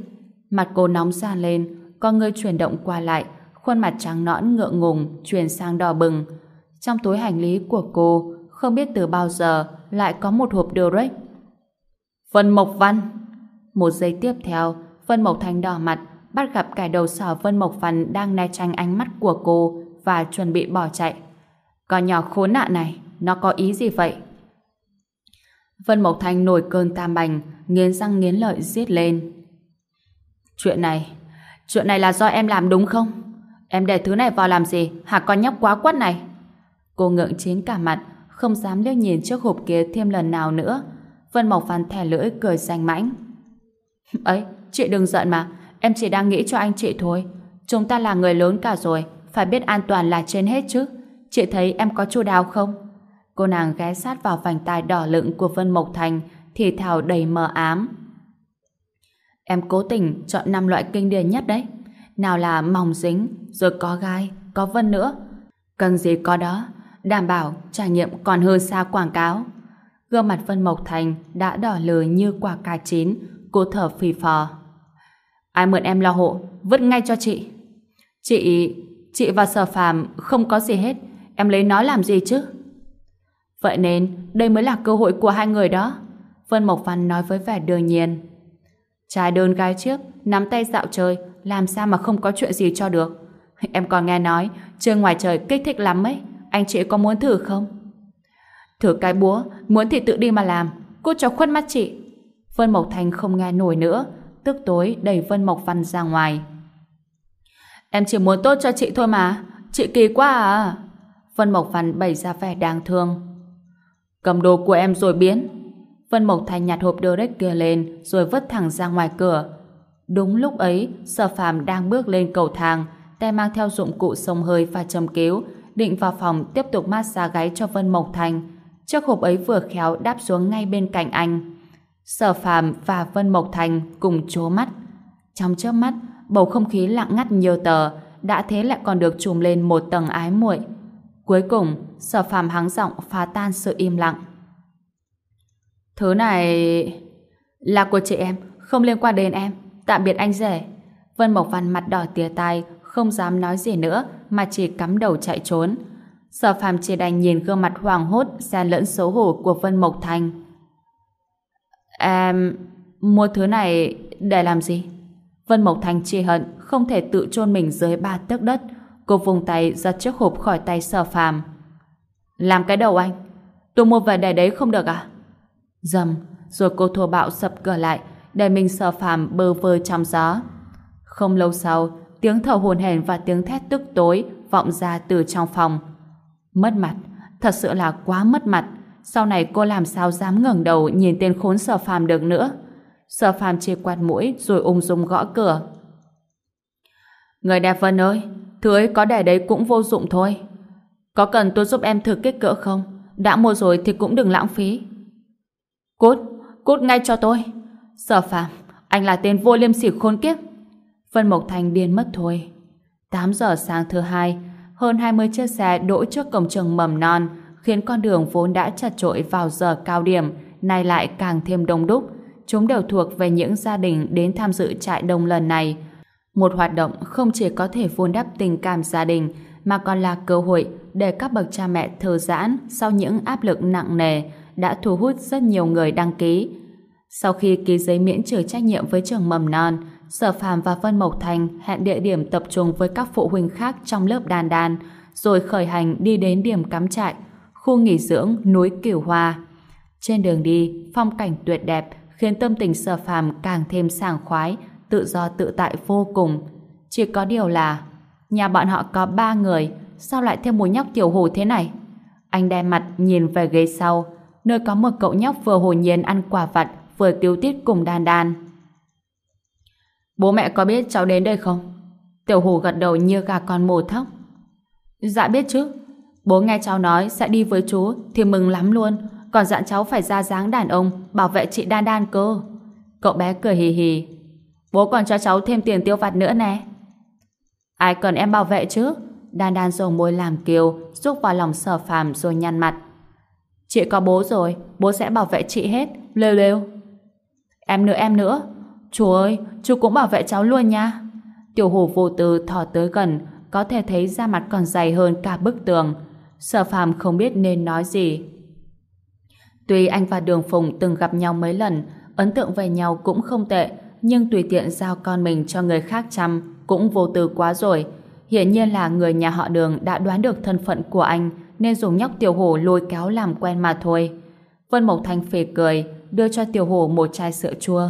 A: Mặt cô nóng ra lên, con người chuyển động qua lại, khuôn mặt trắng nõn ngượng ngùng chuyển sang đỏ bừng. Trong túi hành lý của cô, không biết từ bao giờ lại có một hộp direct. Vân Mộc Văn Một giây tiếp theo, Vân Mộc Thành đỏ mặt, bắt gặp cải đầu sở Vân Mộc Văn đang né tránh ánh mắt của cô và chuẩn bị bỏ chạy. Con nhỏ khốn nạn này, nó có ý gì vậy? Vân Mộc Thanh nổi cơn tam bành, nghiến răng nghiến lợi giết lên. Chuyện này, chuyện này là do em làm đúng không? Em để thứ này vào làm gì, hả con nhóc quá quắt này? Cô ngượng chiến cả mặt, không dám liếc nhìn trước hộp kia thêm lần nào nữa. Vân Mộc Phan thẻ lưỡi cười danh mãnh. Ấy, chị đừng giận mà, Em chỉ đang nghĩ cho anh chị thôi. Chúng ta là người lớn cả rồi, phải biết an toàn là trên hết chứ. Chị thấy em có chu đáo không? Cô nàng ghé sát vào vành tai đỏ lựng của Vân Mộc Thành, thì thào đầy mờ ám. Em cố tình chọn năm loại kinh điển nhất đấy. Nào là mỏng dính, rồi có gai, có vân nữa. Cần gì có đó, đảm bảo trải nghiệm còn hơn xa quảng cáo. Gương mặt Vân Mộc Thành đã đỏ lừ như quả cà chín, cô thở phì phò. Ai mượn em lo hộ, vứt ngay cho chị. Chị... chị và sở phàm không có gì hết. Em lấy nó làm gì chứ? Vậy nên, đây mới là cơ hội của hai người đó. Vân Mộc Văn nói với vẻ đương nhiên. Trai đơn gái trước, nắm tay dạo chơi, làm sao mà không có chuyện gì cho được. Em còn nghe nói, chơi ngoài trời kích thích lắm ấy. Anh chị có muốn thử không? Thử cái búa, muốn thì tự đi mà làm. Cô cho khuất mắt chị. Vân Mộc Thành không nghe nổi nữa, tức tối đẩy Vân Mộc Văn ra ngoài. Em chỉ muốn tốt cho chị thôi mà. Chị kỳ quá à. Vân Mộc Văn bày ra vẻ đáng thương. Cầm đồ của em rồi biến. Vân Mộc Thành nhặt hộp direct kia lên rồi vứt thẳng ra ngoài cửa. Đúng lúc ấy, Sở Phàm đang bước lên cầu thang, tay mang theo dụng cụ sông hơi và châm cứu, định vào phòng tiếp tục massage gáy cho Vân Mộc Thành. Chiếc hộp ấy vừa khéo đáp xuống ngay bên cạnh anh. Sở Phàm và Vân Mộc Thành cùng chố mắt. Trong chớp mắt, bầu không khí lặng ngắt nhiều tờ, đã thế lại còn được trùm lên một tầng ái muội. Cuối cùng, Sở Phàm hắng giọng phá tan sự im lặng. Thứ này là của chị em, không liên quan đến em. Tạm biệt anh rể. Vân Mộc Văn mặt đỏ tía tai, không dám nói gì nữa mà chỉ cắm đầu chạy trốn. Sở phàm chỉ đành nhìn gương mặt hoàng hốt xen lẫn xấu hổ của Vân Mộc Thành. Em... mua thứ này để làm gì? Vân Mộc Thành chỉ hận không thể tự chôn mình dưới ba tấc đất. Cô vùng tay giật chiếc hộp khỏi tay sở phàm. Làm cái đầu anh. Tôi mua về để đấy không được à? Dầm, rồi cô thua bạo sập cửa lại để mình sở phàm bơ vơ trong gió. Không lâu sau, tiếng thở hồn hển và tiếng thét tức tối vọng ra từ trong phòng. Mất mặt, thật sự là quá mất mặt. Sau này cô làm sao dám ngẩng đầu nhìn tên khốn sở phàm được nữa. Sở phàm chê quạt mũi rồi ung dung gõ cửa. Người đẹp Vân ơi, thứ ấy có để đấy cũng vô dụng thôi. Có cần tôi giúp em thử kích cỡ không? Đã mua rồi thì cũng đừng lãng phí. Cút, cút ngay cho tôi. Sở phàm, anh là tên vô liêm sỉ khốn kiếp. Vân Mộc Thành điên mất thôi. 8 giờ sáng thứ hai, hơn 20 chiếc xe đỗ trước cổng trường mầm non, khiến con đường vốn đã chật trội vào giờ cao điểm, nay lại càng thêm đông đúc. Chúng đều thuộc về những gia đình đến tham dự trại đông lần này. Một hoạt động không chỉ có thể vun đắp tình cảm gia đình, mà còn là cơ hội để các bậc cha mẹ thư giãn sau những áp lực nặng nề đã thu hút rất nhiều người đăng ký. Sau khi ký giấy miễn trừ trách nhiệm với trường mầm non, Sở Phạm và Vân Mộc Thành hẹn địa điểm tập trung với các phụ huynh khác trong lớp đàn đàn, rồi khởi hành đi đến điểm cắm trại, khu nghỉ dưỡng núi Cửu Hoa. Trên đường đi, phong cảnh tuyệt đẹp khiến tâm tình Sở Phạm càng thêm sảng khoái, tự do tự tại vô cùng. Chỉ có điều là nhà bọn họ có ba người, sao lại thêm một nhóc tiểu hồ thế này? Anh đe mặt nhìn về ghế sau, nơi có một cậu nhóc vừa hồn nhiên ăn quả vặt vừa tiêu tiết cùng đàn đàn. Bố mẹ có biết cháu đến đây không? Tiểu hủ gật đầu như gà con mổ thóc. Dạ biết chứ. Bố nghe cháu nói sẽ đi với chú thì mừng lắm luôn. Còn dặn cháu phải ra dáng đàn ông bảo vệ chị Đan Đan cơ. Cậu bé cười hì hì. Bố còn cho cháu thêm tiền tiêu vặt nữa nè. Ai cần em bảo vệ chứ? Đan Đan dùng môi làm kiều rúc vào lòng sở phàm rồi nhăn mặt. Chị có bố rồi, bố sẽ bảo vệ chị hết. Lêu lêu. Em nữa em nữa. Chú ơi, chú cũng bảo vệ cháu luôn nha. Tiểu hổ vô tư thò tới gần, có thể thấy da mặt còn dày hơn cả bức tường. Sở phàm không biết nên nói gì. Tuy anh và Đường Phùng từng gặp nhau mấy lần, ấn tượng về nhau cũng không tệ, nhưng tùy tiện giao con mình cho người khác chăm cũng vô tư quá rồi. Hiển nhiên là người nhà họ Đường đã đoán được thân phận của anh nên dùng nhóc tiểu hổ lôi kéo làm quen mà thôi. Vân Mộc Thanh phì cười, đưa cho tiểu hổ một chai sữa chua.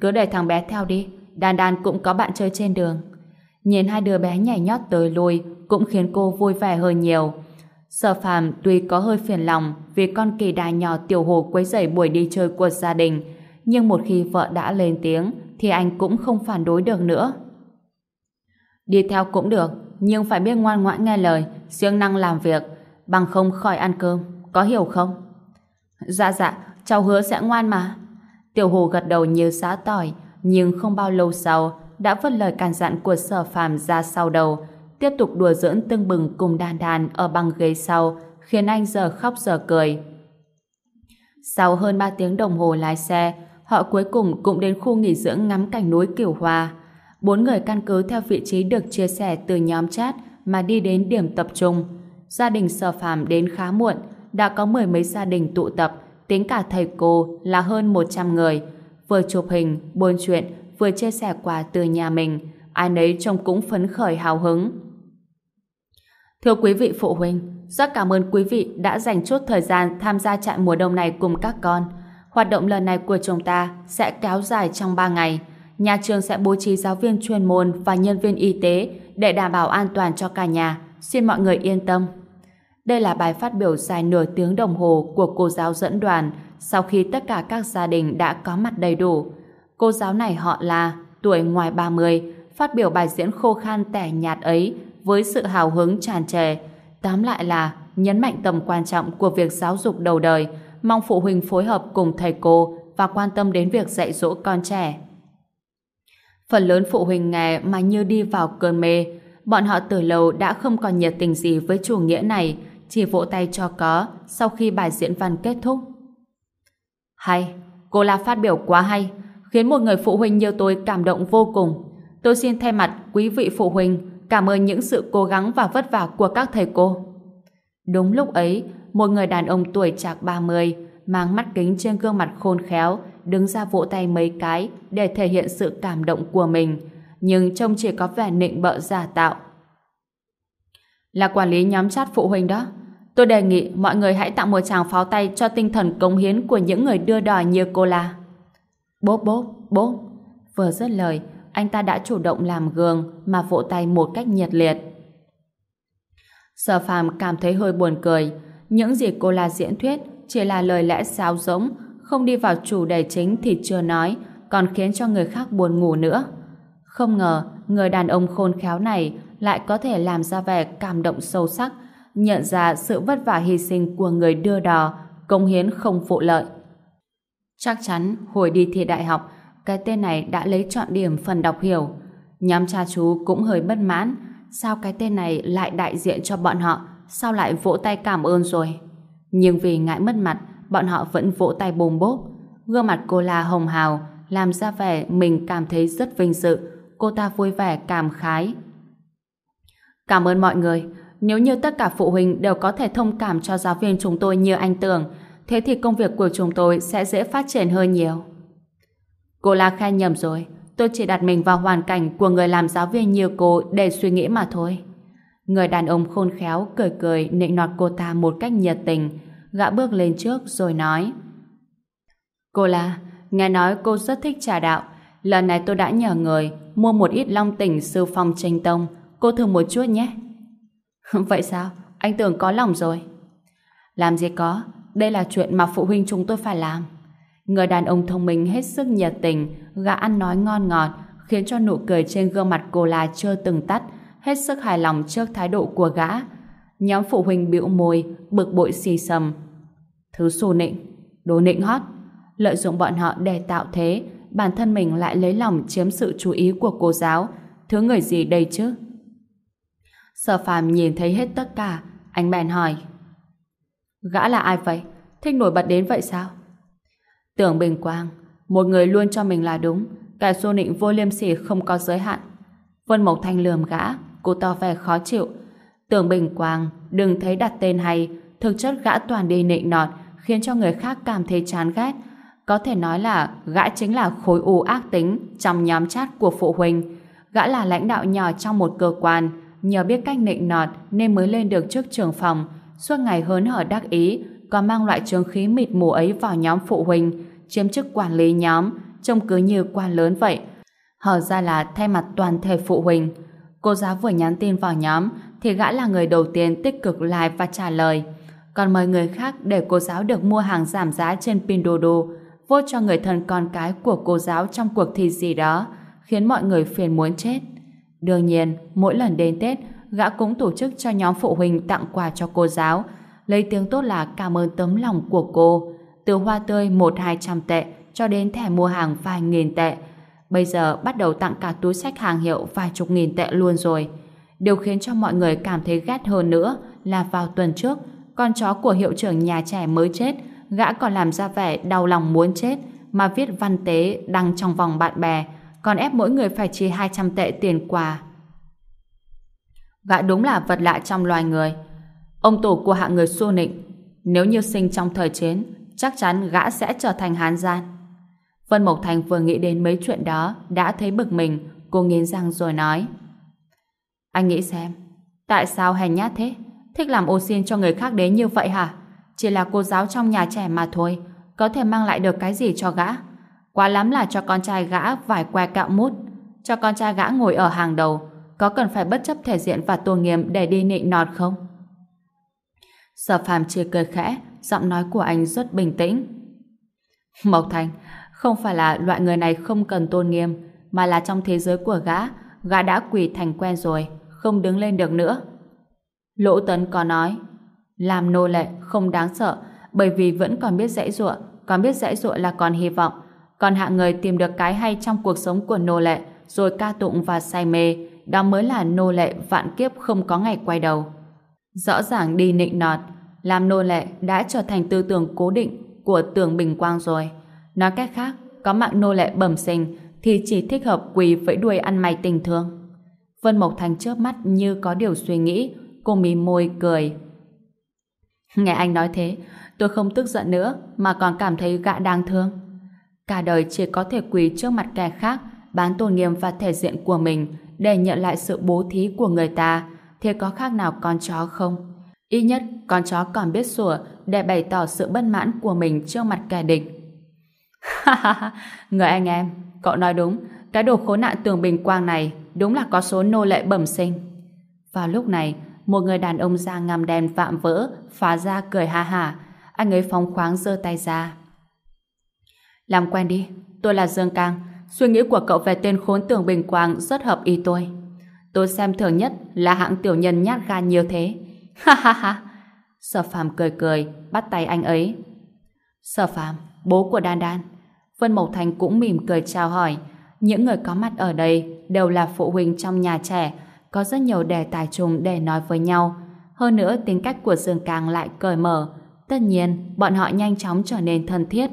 A: Cứ để thằng bé theo đi, đan đan cũng có bạn chơi trên đường. Nhìn hai đứa bé nhảy nhót tới lui cũng khiến cô vui vẻ hơn nhiều. Sở phàm tuy có hơi phiền lòng vì con kỳ đà nhỏ tiểu hồ quấy rầy buổi đi chơi của gia đình, nhưng một khi vợ đã lên tiếng thì anh cũng không phản đối được nữa. Đi theo cũng được, nhưng phải biết ngoan ngoãn nghe lời, siêng năng làm việc, bằng không khỏi ăn cơm, có hiểu không? Dạ dạ, cháu hứa sẽ ngoan mà. Tiểu Hồ gật đầu như giá tỏi, nhưng không bao lâu sau đã vứt lời càn dặn của sở phàm ra sau đầu, tiếp tục đùa giỡn tưng bừng cùng đàn đàn ở băng ghế sau, khiến anh giờ khóc giờ cười. Sau hơn 3 tiếng đồng hồ lái xe, họ cuối cùng cũng đến khu nghỉ dưỡng ngắm cảnh núi Kiểu Hoa. Bốn người căn cứ theo vị trí được chia sẻ từ nhóm chat mà đi đến điểm tập trung. Gia đình sở phàm đến khá muộn, đã có mười mấy gia đình tụ tập, tính cả thầy cô là hơn 100 người, vừa chụp hình, buôn chuyện, vừa chia sẻ quà từ nhà mình, ai nấy trông cũng phấn khởi hào hứng. Thưa quý vị phụ huynh, rất cảm ơn quý vị đã dành chút thời gian tham gia trại mùa đông này cùng các con. Hoạt động lần này của chúng ta sẽ kéo dài trong 3 ngày. Nhà trường sẽ bố trí giáo viên chuyên môn và nhân viên y tế để đảm bảo an toàn cho cả nhà. Xin mọi người yên tâm. Đây là bài phát biểu dài nửa tiếng đồng hồ của cô giáo dẫn đoàn sau khi tất cả các gia đình đã có mặt đầy đủ. Cô giáo này họ là tuổi ngoài 30, phát biểu bài diễn khô khan tẻ nhạt ấy với sự hào hứng tràn trề. Tóm lại là nhấn mạnh tầm quan trọng của việc giáo dục đầu đời, mong phụ huynh phối hợp cùng thầy cô và quan tâm đến việc dạy dỗ con trẻ. Phần lớn phụ huynh nghe mà như đi vào cơn mê, bọn họ từ lâu đã không còn nhiệt tình gì với chủ nghĩa này, chỉ vỗ tay cho có sau khi bài diễn văn kết thúc. Hay, cô La phát biểu quá hay, khiến một người phụ huynh như tôi cảm động vô cùng. tôi xin thay mặt quý vị phụ huynh cảm ơn những sự cố gắng và vất vả của các thầy cô. Đúng lúc ấy, một người đàn ông tuổi chạc 30, mang mắt kính trên gương mặt khôn khéo, đứng ra vỗ tay mấy cái để thể hiện sự cảm động của mình, nhưng trông chỉ có vẻ nịnh bợ giả tạo. Là quản lý nhóm chat phụ huynh đó. Tôi đề nghị mọi người hãy tặng một tràng pháo tay cho tinh thần cống hiến của những người đưa đòi như cô là. Bốp bốp, bốp. Vừa dứt lời, anh ta đã chủ động làm gương mà vỗ tay một cách nhiệt liệt. Sở phàm cảm thấy hơi buồn cười. Những gì cô là diễn thuyết chỉ là lời lẽ sáo rỗng, không đi vào chủ đề chính thì chưa nói, còn khiến cho người khác buồn ngủ nữa. Không ngờ, người đàn ông khôn khéo này lại có thể làm ra vẻ cảm động sâu sắc, nhận ra sự vất vả hy sinh của người đưa đò, công hiến không phụ lợi. Chắc chắn, hồi đi thi đại học, cái tên này đã lấy chọn điểm phần đọc hiểu. Nhóm cha chú cũng hơi bất mãn, sao cái tên này lại đại diện cho bọn họ, sao lại vỗ tay cảm ơn rồi. Nhưng vì ngại mất mặt, bọn họ vẫn vỗ tay bồm bốp. Gương mặt cô la hồng hào, làm ra vẻ mình cảm thấy rất vinh dự. Cô ta vui vẻ cảm khái. Cảm ơn mọi người. Nếu như tất cả phụ huynh đều có thể thông cảm cho giáo viên chúng tôi như anh tưởng, thế thì công việc của chúng tôi sẽ dễ phát triển hơn nhiều. Cô La khai nhầm rồi. Tôi chỉ đặt mình vào hoàn cảnh của người làm giáo viên như cô để suy nghĩ mà thôi. Người đàn ông khôn khéo cười cười nịnh nọt cô ta một cách nhiệt tình. Gã bước lên trước rồi nói Cô La, nghe nói cô rất thích trà đạo. Lần này tôi đã nhờ người mua một ít long tỉnh sư phong tranh tông. Cô thử một chút nhé. Vậy sao? Anh tưởng có lòng rồi. Làm gì có, đây là chuyện mà phụ huynh chúng tôi phải làm. Người đàn ông thông minh hết sức nhiệt tình, gã ăn nói ngon ngọt, khiến cho nụ cười trên gương mặt cô là chưa từng tắt, hết sức hài lòng trước thái độ của gã. Nhóm phụ huynh bĩu môi, bực bội xì xầm. Thứ xù nịnh, đồ nịnh hót. Lợi dụng bọn họ để tạo thế, bản thân mình lại lấy lòng chiếm sự chú ý của cô giáo. Thứ người gì đây chứ? Sở phàm nhìn thấy hết tất cả, anh bèn hỏi. Gã là ai vậy? Thích nổi bật đến vậy sao? Tưởng Bình Quang, một người luôn cho mình là đúng, cả xô nịnh vô liêm sỉ không có giới hạn. Vân Mộc Thanh lườm gã, cô to vẻ khó chịu. Tưởng Bình Quang, đừng thấy đặt tên hay, thực chất gã toàn đi nịnh nọt, khiến cho người khác cảm thấy chán ghét. Có thể nói là gã chính là khối u ác tính trong nhóm chat của phụ huynh. Gã là lãnh đạo nhỏ trong một cơ quan, nhờ biết cách nịnh nọt nên mới lên được trước trường phòng, suốt ngày hớn hở đắc ý, còn mang loại trường khí mịt mù ấy vào nhóm phụ huynh, chiếm chức quản lý nhóm, trông cứ như quan lớn vậy. Hở ra là thay mặt toàn thể phụ huynh. Cô giáo vừa nhắn tin vào nhóm thì gã là người đầu tiên tích cực like và trả lời. Còn mời người khác để cô giáo được mua hàng giảm giá trên Pindodo, vote cho người thân con cái của cô giáo trong cuộc thi gì đó, khiến mọi người phiền muốn chết. Đương nhiên, mỗi lần đến Tết, gã cũng tổ chức cho nhóm phụ huynh tặng quà cho cô giáo, lấy tiếng tốt là cảm ơn tấm lòng của cô. Từ hoa tươi một hai trăm tệ cho đến thẻ mua hàng vài nghìn tệ. Bây giờ bắt đầu tặng cả túi sách hàng hiệu vài chục nghìn tệ luôn rồi. Điều khiến cho mọi người cảm thấy ghét hơn nữa là vào tuần trước, con chó của hiệu trưởng nhà trẻ mới chết, gã còn làm ra vẻ đau lòng muốn chết, mà viết văn tế đăng trong vòng bạn bè, còn ép mỗi người phải chi 200 tệ tiền quà. Gã đúng là vật lạ trong loài người. Ông tổ của hạng người xu nịnh, nếu như sinh trong thời chiến, chắc chắn gã sẽ trở thành hán gian. Vân Mộc Thành vừa nghĩ đến mấy chuyện đó, đã thấy bực mình, cô nghiến răng rồi nói. Anh nghĩ xem, tại sao hèn nhát thế? Thích làm ô xin cho người khác đến như vậy hả? Chỉ là cô giáo trong nhà trẻ mà thôi, có thể mang lại được cái gì cho gã? Quá lắm là cho con trai gã vài que cạo mút, cho con trai gã ngồi ở hàng đầu, có cần phải bất chấp thể diện và tôn nghiêm để đi nịnh nọt không? Sở phàm chia cười khẽ, giọng nói của anh rất bình tĩnh. Mộc Thành, không phải là loại người này không cần tôn nghiêm, mà là trong thế giới của gã, gã đã quỳ thành quen rồi, không đứng lên được nữa. Lỗ Tấn có nói, làm nô lệ không đáng sợ, bởi vì vẫn còn biết dãy dụa, còn biết dãy dụa là còn hy vọng, còn hạ người tìm được cái hay trong cuộc sống của nô lệ, rồi ca tụng và say mê, đó mới là nô lệ vạn kiếp không có ngày quay đầu. Rõ ràng đi nịnh nọt, làm nô lệ đã trở thành tư tưởng cố định của tưởng bình quang rồi. Nói cách khác, có mạng nô lệ bẩm sinh thì chỉ thích hợp quỳ với đuôi ăn mày tình thương. Vân Mộc Thành chớp mắt như có điều suy nghĩ, cô mím môi cười. Nghe anh nói thế, tôi không tức giận nữa mà còn cảm thấy gã đáng thương. Cả đời chỉ có thể quỳ trước mặt kẻ khác, bán tôn nghiêm và thể diện của mình để nhận lại sự bố thí của người ta, thì có khác nào con chó không? Ít nhất, con chó còn biết sủa để bày tỏ sự bất mãn của mình trước mặt kẻ địch. Ha ha ha, người anh em, cậu nói đúng, cái đồ khốn nạn tường bình quang này đúng là có số nô lệ bẩm sinh. Vào lúc này, một người đàn ông da ngăm đen vạm vỡ, phá ra cười ha ha. Anh ấy phóng khoáng giơ tay ra. Làm quen đi, tôi là Dương Cang. Suy nghĩ của cậu về tên khốn tường bình quang rất hợp ý tôi. Tôi xem thường nhất là hạng tiểu nhân nhát gan nhiều thế. Ha ha ha. Sở phàm cười cười, bắt tay anh ấy. Sở phàm, bố của Đan Đan. Vân Mộc Thành cũng mỉm cười chào hỏi. Những người có mặt ở đây đều là phụ huynh trong nhà trẻ, có rất nhiều đề tài chung để nói với nhau. Hơn nữa, tính cách của Dương Càng lại cởi mở. Tất nhiên, bọn họ nhanh chóng trở nên thân thiết.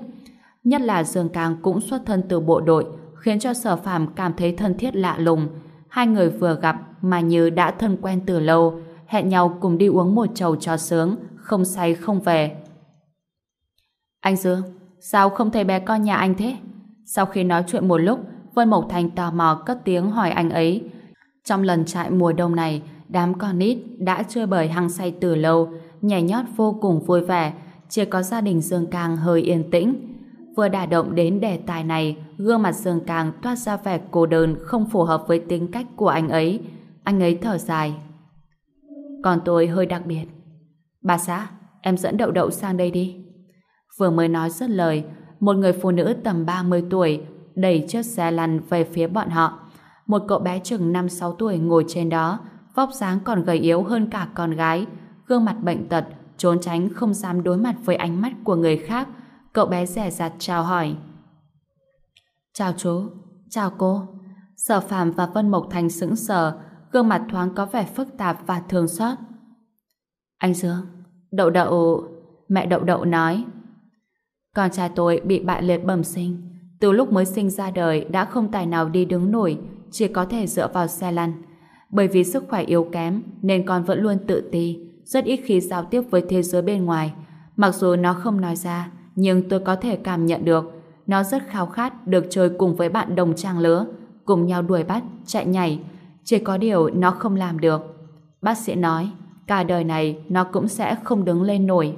A: Nhất là Dương Càng cũng xuất thân từ bộ đội, khiến cho sở phàm cảm thấy thân thiết lạ lùng. Hai người vừa gặp mà như đã thân quen từ lâu, hẹn nhau cùng đi uống một chầu cho sướng, không say không về. Anh Dương, sao không thấy bé con nhà anh thế? Sau khi nói chuyện một lúc, Vân Mộc Thành tò mò cất tiếng hỏi anh ấy. Trong lần trại mùa đông này, đám con nít đã chơi bời hăng say từ lâu, nhảy nhót vô cùng vui vẻ, chỉ có gia đình Dương Càng hơi yên tĩnh. Vừa đả động đến đề tài này, gương mặt Dương Càng toát ra vẻ cô đơn không phù hợp với tính cách của anh ấy. Anh ấy thở dài. Còn tôi hơi đặc biệt. Bà xã, em dẫn đậu đậu sang đây đi. Vừa mới nói dứt lời, một người phụ nữ tầm 30 tuổi đẩy chiếc xe lăn về phía bọn họ. Một cậu bé chừng 5-6 tuổi ngồi trên đó, vóc dáng còn gầy yếu hơn cả con gái, gương mặt bệnh tật, trốn tránh không dám đối mặt với ánh mắt của người khác. Cậu bé rẻ rặt chào hỏi. Chào chú, chào cô. Sở Phạm và Vân Mộc Thành sững sờ, gương mặt thoáng có vẻ phức tạp và thương xót. Anh Dương, đậu đậu... Mẹ đậu đậu nói. Con trai tôi bị bại liệt bẩm sinh. Từ lúc mới sinh ra đời đã không tài nào đi đứng nổi, chỉ có thể dựa vào xe lăn. Bởi vì sức khỏe yếu kém nên con vẫn luôn tự ti, rất ít khi giao tiếp với thế giới bên ngoài. Mặc dù nó không nói ra, nhưng tôi có thể cảm nhận được nó rất khao khát được chơi cùng với bạn đồng trang lứa, cùng nhau đuổi bắt, chạy nhảy. Chỉ có điều nó không làm được. Bác sĩ nói, cả đời này nó cũng sẽ không đứng lên nổi.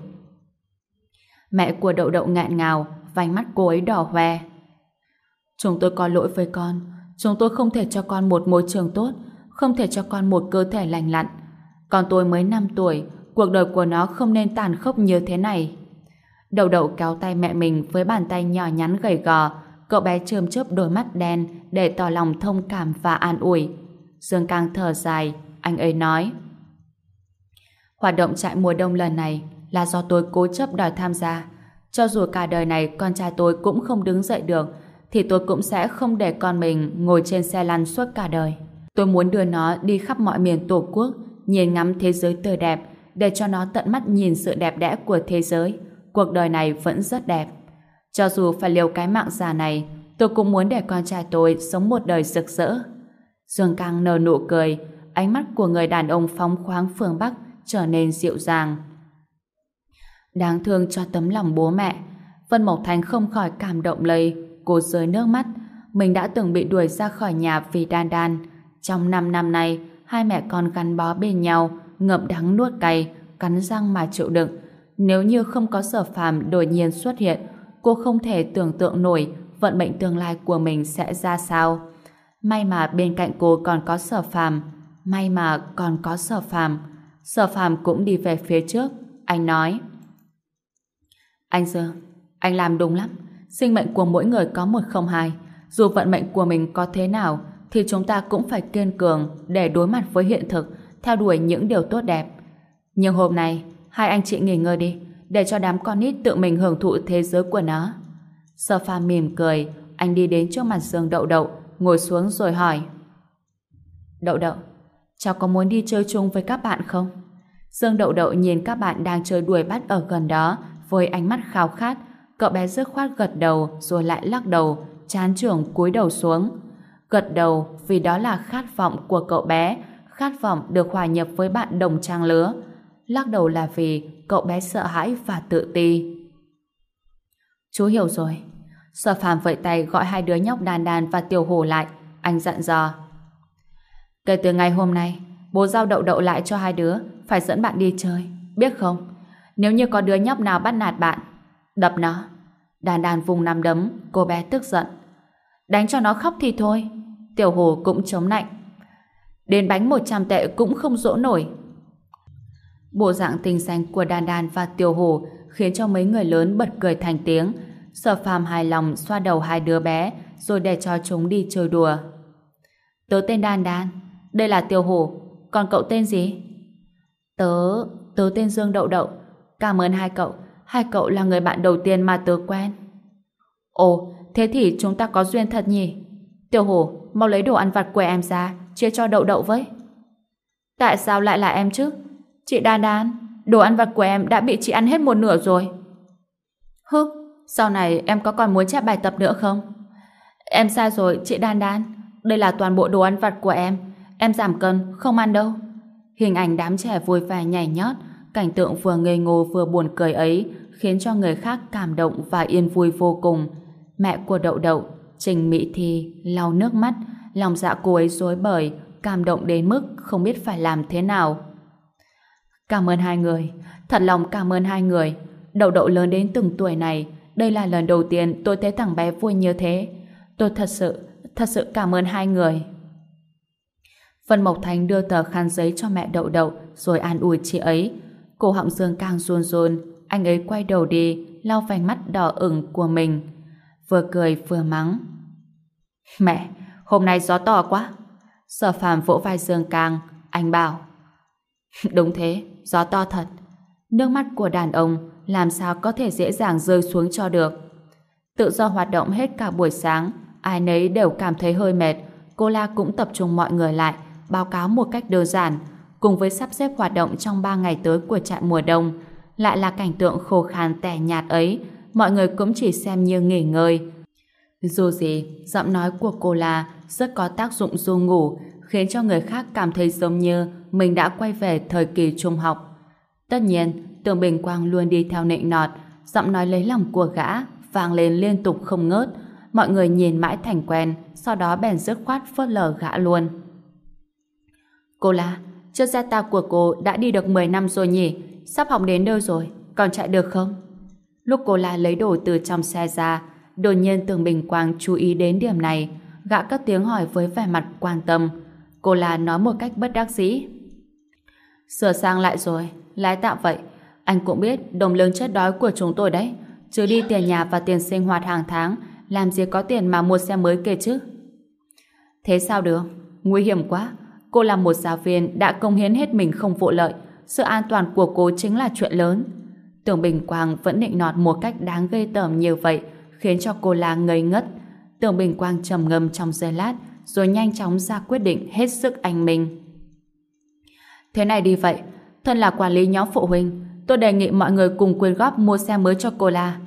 A: Mẹ của đậu đậu ngạn ngào, vành mắt cô ấy đỏ hoe. Chúng tôi có lỗi với con. Chúng tôi không thể cho con một môi trường tốt, không thể cho con một cơ thể lành lặn. Con tôi mới 5 tuổi, cuộc đời của nó không nên tàn khốc như thế này. Đầu đậu kéo tay mẹ mình với bàn tay nhỏ nhắn gầy gò, cậu bé chơm chớp đôi mắt đen để tỏ lòng thông cảm và an ủi. Dương Cang thở dài, anh ấy nói. Hoạt động trại mùa đông lần này là do tôi cố chấp đòi tham gia. Cho dù cả đời này con trai tôi cũng không đứng dậy được, thì tôi cũng sẽ không để con mình ngồi trên xe lăn suốt cả đời. Tôi muốn đưa nó đi khắp mọi miền Tổ quốc, nhìn ngắm thế giới tươi đẹp, để cho nó tận mắt nhìn sự đẹp đẽ của thế giới. Cuộc đời này vẫn rất đẹp. Cho dù phải liều cái mạng già này, tôi cũng muốn để con trai tôi sống một đời rực rỡ. Dương Cang nở nụ cười, ánh mắt của người đàn ông phóng khoáng phương Bắc trở nên dịu dàng. Đáng thương cho tấm lòng bố mẹ, Vân Mộc Thành không khỏi cảm động lấy cô rơi nước mắt. Mình đã từng bị đuổi ra khỏi nhà vì đan đan. Trong 5 năm nay, hai mẹ con gắn bó bên nhau, ngậm đắng nuốt cay, cắn răng mà chịu đựng. Nếu như không có sở phàm đột nhiên xuất hiện, cô không thể tưởng tượng nổi vận mệnh tương lai của mình sẽ ra sao. May mà bên cạnh cô còn có sở phàm. May mà còn có sở phàm. Sở phàm cũng đi về phía trước. Anh nói. Anh Dương, anh làm đúng lắm. Sinh mệnh của mỗi người có một không hai. Dù vận mệnh của mình có thế nào, thì chúng ta cũng phải kiên cường để đối mặt với hiện thực, theo đuổi những điều tốt đẹp. Nhưng hôm nay, hai anh chị nghỉ ngơi đi, để cho đám con nít tự mình hưởng thụ thế giới của nó. Sơ pha mỉm cười, anh đi đến trước mặt giường đậu đậu, ngồi xuống rồi hỏi. Đậu đậu, cháu có muốn đi chơi chung với các bạn không? Dương đậu đậu nhìn các bạn đang chơi đuổi bắt ở gần đó với ánh mắt khao khát, Cậu bé dứt khoát gật đầu rồi lại lắc đầu, chán trường cúi đầu xuống. Gật đầu vì đó là khát vọng của cậu bé, khát vọng được hòa nhập với bạn đồng trang lứa. Lắc đầu là vì cậu bé sợ hãi và tự ti. Chú hiểu rồi. Sở phàm vẫy tay gọi hai đứa nhóc đàn đàn và tiểu hồ lại. Anh dặn dò. Kể từ ngày hôm nay, bố giao đậu đậu lại cho hai đứa, phải dẫn bạn đi chơi. Biết không? Nếu như có đứa nhóc nào bắt nạt bạn, đập nó. Đàn đàn vùng nằm đấm, cô bé tức giận. Đánh cho nó khóc thì thôi. Tiểu hồ cũng chống nạnh. Đến bánh 100 tệ cũng không dỗ nổi. Bộ dạng tinh xanh của đàn đàn và tiểu hồ khiến cho mấy người lớn bật cười thành tiếng. Sở phàm hài lòng xoa đầu hai đứa bé rồi để cho chúng đi chơi đùa. Tớ tên Đan Đan, đây là Tiểu hồ còn cậu tên gì? Tớ, tớ tên Dương Đậu Đậu. Cảm ơn hai cậu, hai cậu là người bạn đầu tiên mà tớ quen. Ồ, thế thì chúng ta có duyên thật nhỉ? Tiểu hồ mau lấy đồ ăn vặt của em ra, chia cho Đậu Đậu với. Tại sao lại là em chứ? Chị Đan Đan, đồ ăn vặt của em đã bị chị ăn hết một nửa rồi. Hứ, sau này em có còn muốn chép bài tập nữa không? Em sai rồi, chị Đan Đan. Đây là toàn bộ đồ ăn vặt của em. Em giảm cân, không ăn đâu. Hình ảnh đám trẻ vui vẻ nhảy nhót, cảnh tượng vừa ngây ngô vừa buồn cười ấy khiến cho người khác cảm động và yên vui vô cùng. Mẹ của Đậu Đậu, Trình Mỹ Thi, lau nước mắt, lòng dạ cô ấy rối bời, cảm động đến mức không biết phải làm thế nào. Cảm ơn hai người, thật lòng cảm ơn hai người. Đậu Đậu lớn đến từng tuổi này, đây là lần đầu tiên tôi thấy thằng bé vui như thế. Tôi thật sự, thật sự cảm ơn hai người. Vân Mộc Thành đưa tờ khăn giấy cho mẹ đậu đậu rồi an ủi chị ấy. Cổ họng Dương càng run run, anh ấy quay đầu đi, lau vành mắt đỏ ửng của mình. Vừa cười vừa mắng. Mẹ, hôm nay gió to quá. Sở phàm vỗ vai Dương Càng, anh bảo. Đúng thế, gió to thật. Nước mắt của đàn ông làm sao có thể dễ dàng rơi xuống cho được. Tự do hoạt động hết cả buổi sáng, ai nấy đều cảm thấy hơi mệt. Cô La cũng tập trung mọi người lại, báo cáo một cách đơn giản, cùng với sắp xếp hoạt động trong 3 ngày tới của trại mùa đông. Lại là cảnh tượng khô khan tẻ nhạt ấy, mọi người cũng chỉ xem như nghỉ ngơi. Dù gì, giọng nói của cô La rất có tác dụng du ngủ, khiến cho người khác cảm thấy giống như mình đã quay về thời kỳ trung học. Tất nhiên, Tường Bình Quang luôn đi theo nịnh nọt, giọng nói lấy lòng của gã vang lên liên tục không ngớt. Mọi người nhìn mãi thành quen, sau đó bèn dứt khoát phớt lờ gã luôn. Cô La, chiếc xe ta của cô đã đi được 10 năm rồi nhỉ? Sắp học đến đâu rồi? Còn chạy được không? Lúc cô La lấy đồ từ trong xe ra, đột nhiên Tường Bình Quang chú ý đến điểm này. Gã cất tiếng hỏi với vẻ mặt quan tâm. Cô là nói một cách bất đắc dĩ. Sửa sang lại rồi, lái tạm vậy. Anh cũng biết đồng lương chết đói của chúng tôi đấy. Chứ đi tiền nhà và tiền sinh hoạt hàng tháng, làm gì có tiền mà mua xe mới kê chứ? Thế sao được? Nguy hiểm quá. Cô là một giáo viên đã công hiến hết mình không vụ lợi. Sự an toàn của cô chính là chuyện lớn. Tưởng Bình Quang vẫn định nọt một cách đáng gây tởm như vậy, khiến cho cô la ngây ngất. Tưởng Bình Quang trầm ngâm trong giây lát, rồi nhanh chóng ra quyết định hết sức anh minh. Thế này đi vậy, thân là quản lý nhóm phụ huynh, tôi đề nghị mọi người cùng quyên góp mua xe mới cho cô La.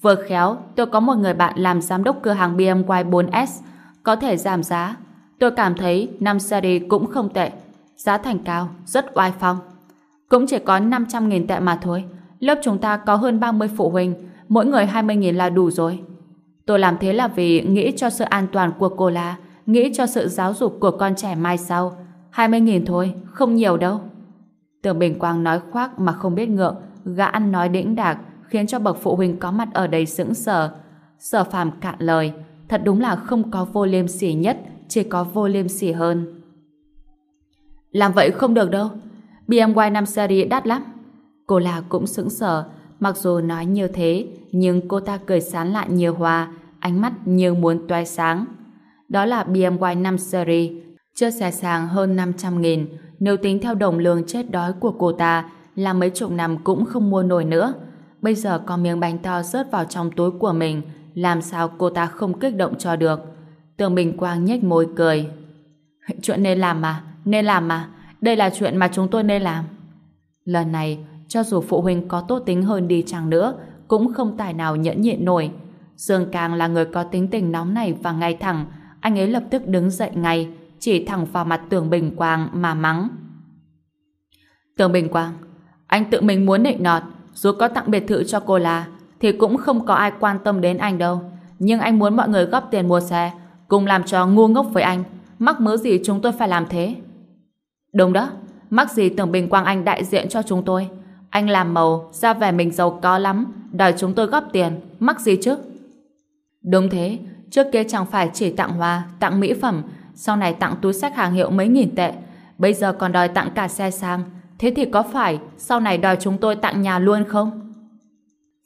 A: Vừa khéo, tôi có một người bạn làm giám đốc cửa hàng BMW 4S, có thể giảm giá. Tôi cảm thấy năm series cũng không tệ. Giá thành cao, rất oai phong. Cũng chỉ có 500.000 tệ mà thôi. Lớp chúng ta có hơn 30 phụ huynh, mỗi người 20.000 là đủ rồi. Tôi làm thế là vì nghĩ cho sự an toàn của cô La, nghĩ cho sự giáo dục của con trẻ mai sau. 20.000 thôi, không nhiều đâu. Tưởng Bình Quang nói khoác mà không biết ngượng, gã ăn nói đĩnh đạc, khiến cho bậc phụ huynh có mặt ở đây sững sờ. Sở phàm cạn lời, thật đúng là không có vô liêm sỉ nhất, chỉ có vô liêm sỉ hơn. Làm vậy không được đâu. BMW 5 Series đắt lắm. Cô là cũng sững sờ, mặc dù nói như thế, nhưng cô ta cười sán lại nhiều hoa, ánh mắt như muốn toai sáng. Đó là BMW 5 Series, chiếc xe sang hơn 500 nghìn, nếu tính theo đồng lương chết đói của cô ta, là mấy chục năm cũng không mua nổi nữa. Bây giờ có miếng bánh to rớt vào trong túi của mình, làm sao cô ta không kích động cho được. Tường Bình Quang nhếch môi cười. Chuyện nên làm mà, nên làm mà. Đây là chuyện mà chúng tôi nên làm. Lần này, cho dù phụ huynh có tốt tính hơn đi chăng nữa, cũng không tài nào nhẫn nhịn nổi. Dương Càng là người có tính tình nóng này và ngay thẳng, anh ấy lập tức đứng dậy ngay, chỉ thẳng vào mặt Tưởng Bình Quang mà mắng. Tưởng Bình Quang, anh tự mình muốn nịnh nọt, dù có tặng biệt thự cho cô là, thì cũng không có ai quan tâm đến anh đâu. Nhưng anh muốn mọi người góp tiền mua xe, cùng làm cho ngu ngốc với anh. Mắc mớ gì chúng tôi phải làm thế? Đúng đó, mắc gì Tưởng Bình Quang Anh đại diện cho chúng tôi. Anh làm màu, ra vẻ mình giàu có lắm, đòi chúng tôi góp tiền, mắc gì chứ? Đúng thế, trước kia chẳng phải chỉ tặng hoa, tặng mỹ phẩm, sau này tặng túi sách hàng hiệu mấy nghìn tệ, bây giờ còn đòi tặng cả xe sang, thế thì có phải sau này đòi chúng tôi tặng nhà luôn không?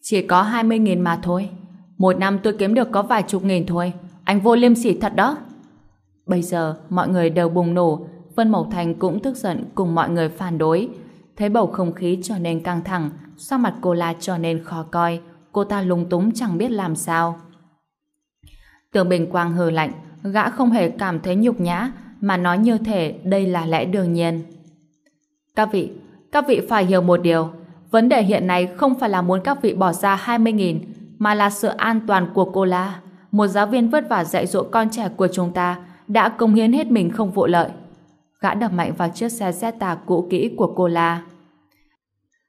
A: Chỉ có 20.000 mà thôi. Một năm tôi kiếm được có vài chục nghìn thôi. Anh vô liêm sỉ thật đó. Bây giờ mọi người đều bùng nổ, Vân Mộc Thành cũng tức giận cùng mọi người phản đối. Thấy bầu không khí trở nên căng thẳng, sắc mặt cô la trở nên khó coi, cô ta lúng túng chẳng biết làm sao tường Bình Quang hờ lạnh, gã không hề cảm thấy nhục nhã, mà nói như thể đây là lẽ đương nhiên. Các vị, các vị phải hiểu một điều, vấn đề hiện nay không phải là muốn các vị bỏ ra 20.000, mà là sự an toàn của cô La. Một giáo viên vất vả dạy dỗ con trẻ của chúng ta đã công hiến hết mình không vụ lợi. Gã đập mạnh vào chiếc xe Zeta cũ kỹ của cô La.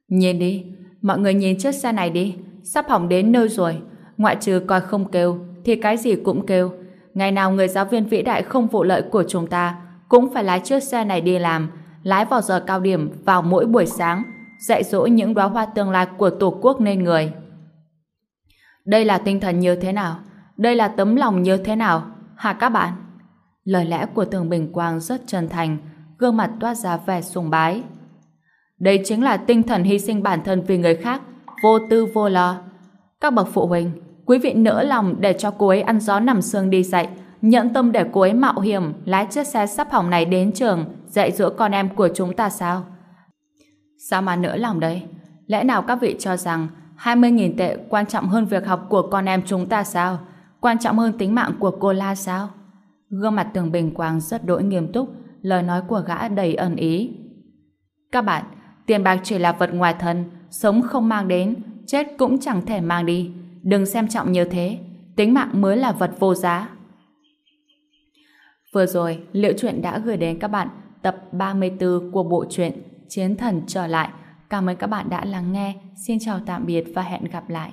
A: Nhìn đi, mọi người nhìn chiếc xe này đi, sắp hỏng đến nơi rồi. Ngoại trừ coi không kêu, thì cái gì cũng kêu. Ngày nào người giáo viên vĩ đại không vụ lợi của chúng ta cũng phải lái chiếc xe này đi làm, lái vào giờ cao điểm vào mỗi buổi sáng, dạy dỗ những đóa hoa tương lai của Tổ quốc nên người. Đây là tinh thần như thế nào? Đây là tấm lòng như thế nào? Hả các bạn? Lời lẽ của Tường Bình Quang rất chân thành, gương mặt toát ra vẻ sùng bái. Đây chính là tinh thần hy sinh bản thân vì người khác, vô tư vô lo. Các bậc phụ huynh, quý vị nỡ lòng để cho cô ấy ăn gió nằm sương đi dạy, nhẫn tâm để cô ấy mạo hiểm lái chiếc xe sắp hỏng này đến trường dạy dỗ con em của chúng ta sao? Sao mà nỡ lòng đấy? Lẽ nào các vị cho rằng 20.000 tệ quan trọng hơn việc học của con em chúng ta sao? Quan trọng hơn tính mạng của cô La sao? Gương mặt tường bình quang rất đỗi nghiêm túc, lời nói của gã đầy ẩn ý. Các bạn, tiền bạc chỉ là vật ngoài thân, sống không mang đến, chết cũng chẳng thể mang đi. Đừng xem trọng như thế, tính mạng mới là vật vô giá. Vừa rồi, Liệu Chuyện đã gửi đến các bạn tập 34 của bộ truyện Chiến Thần Trở Lại. Cảm ơn các bạn đã lắng nghe. Xin chào tạm biệt và hẹn gặp lại.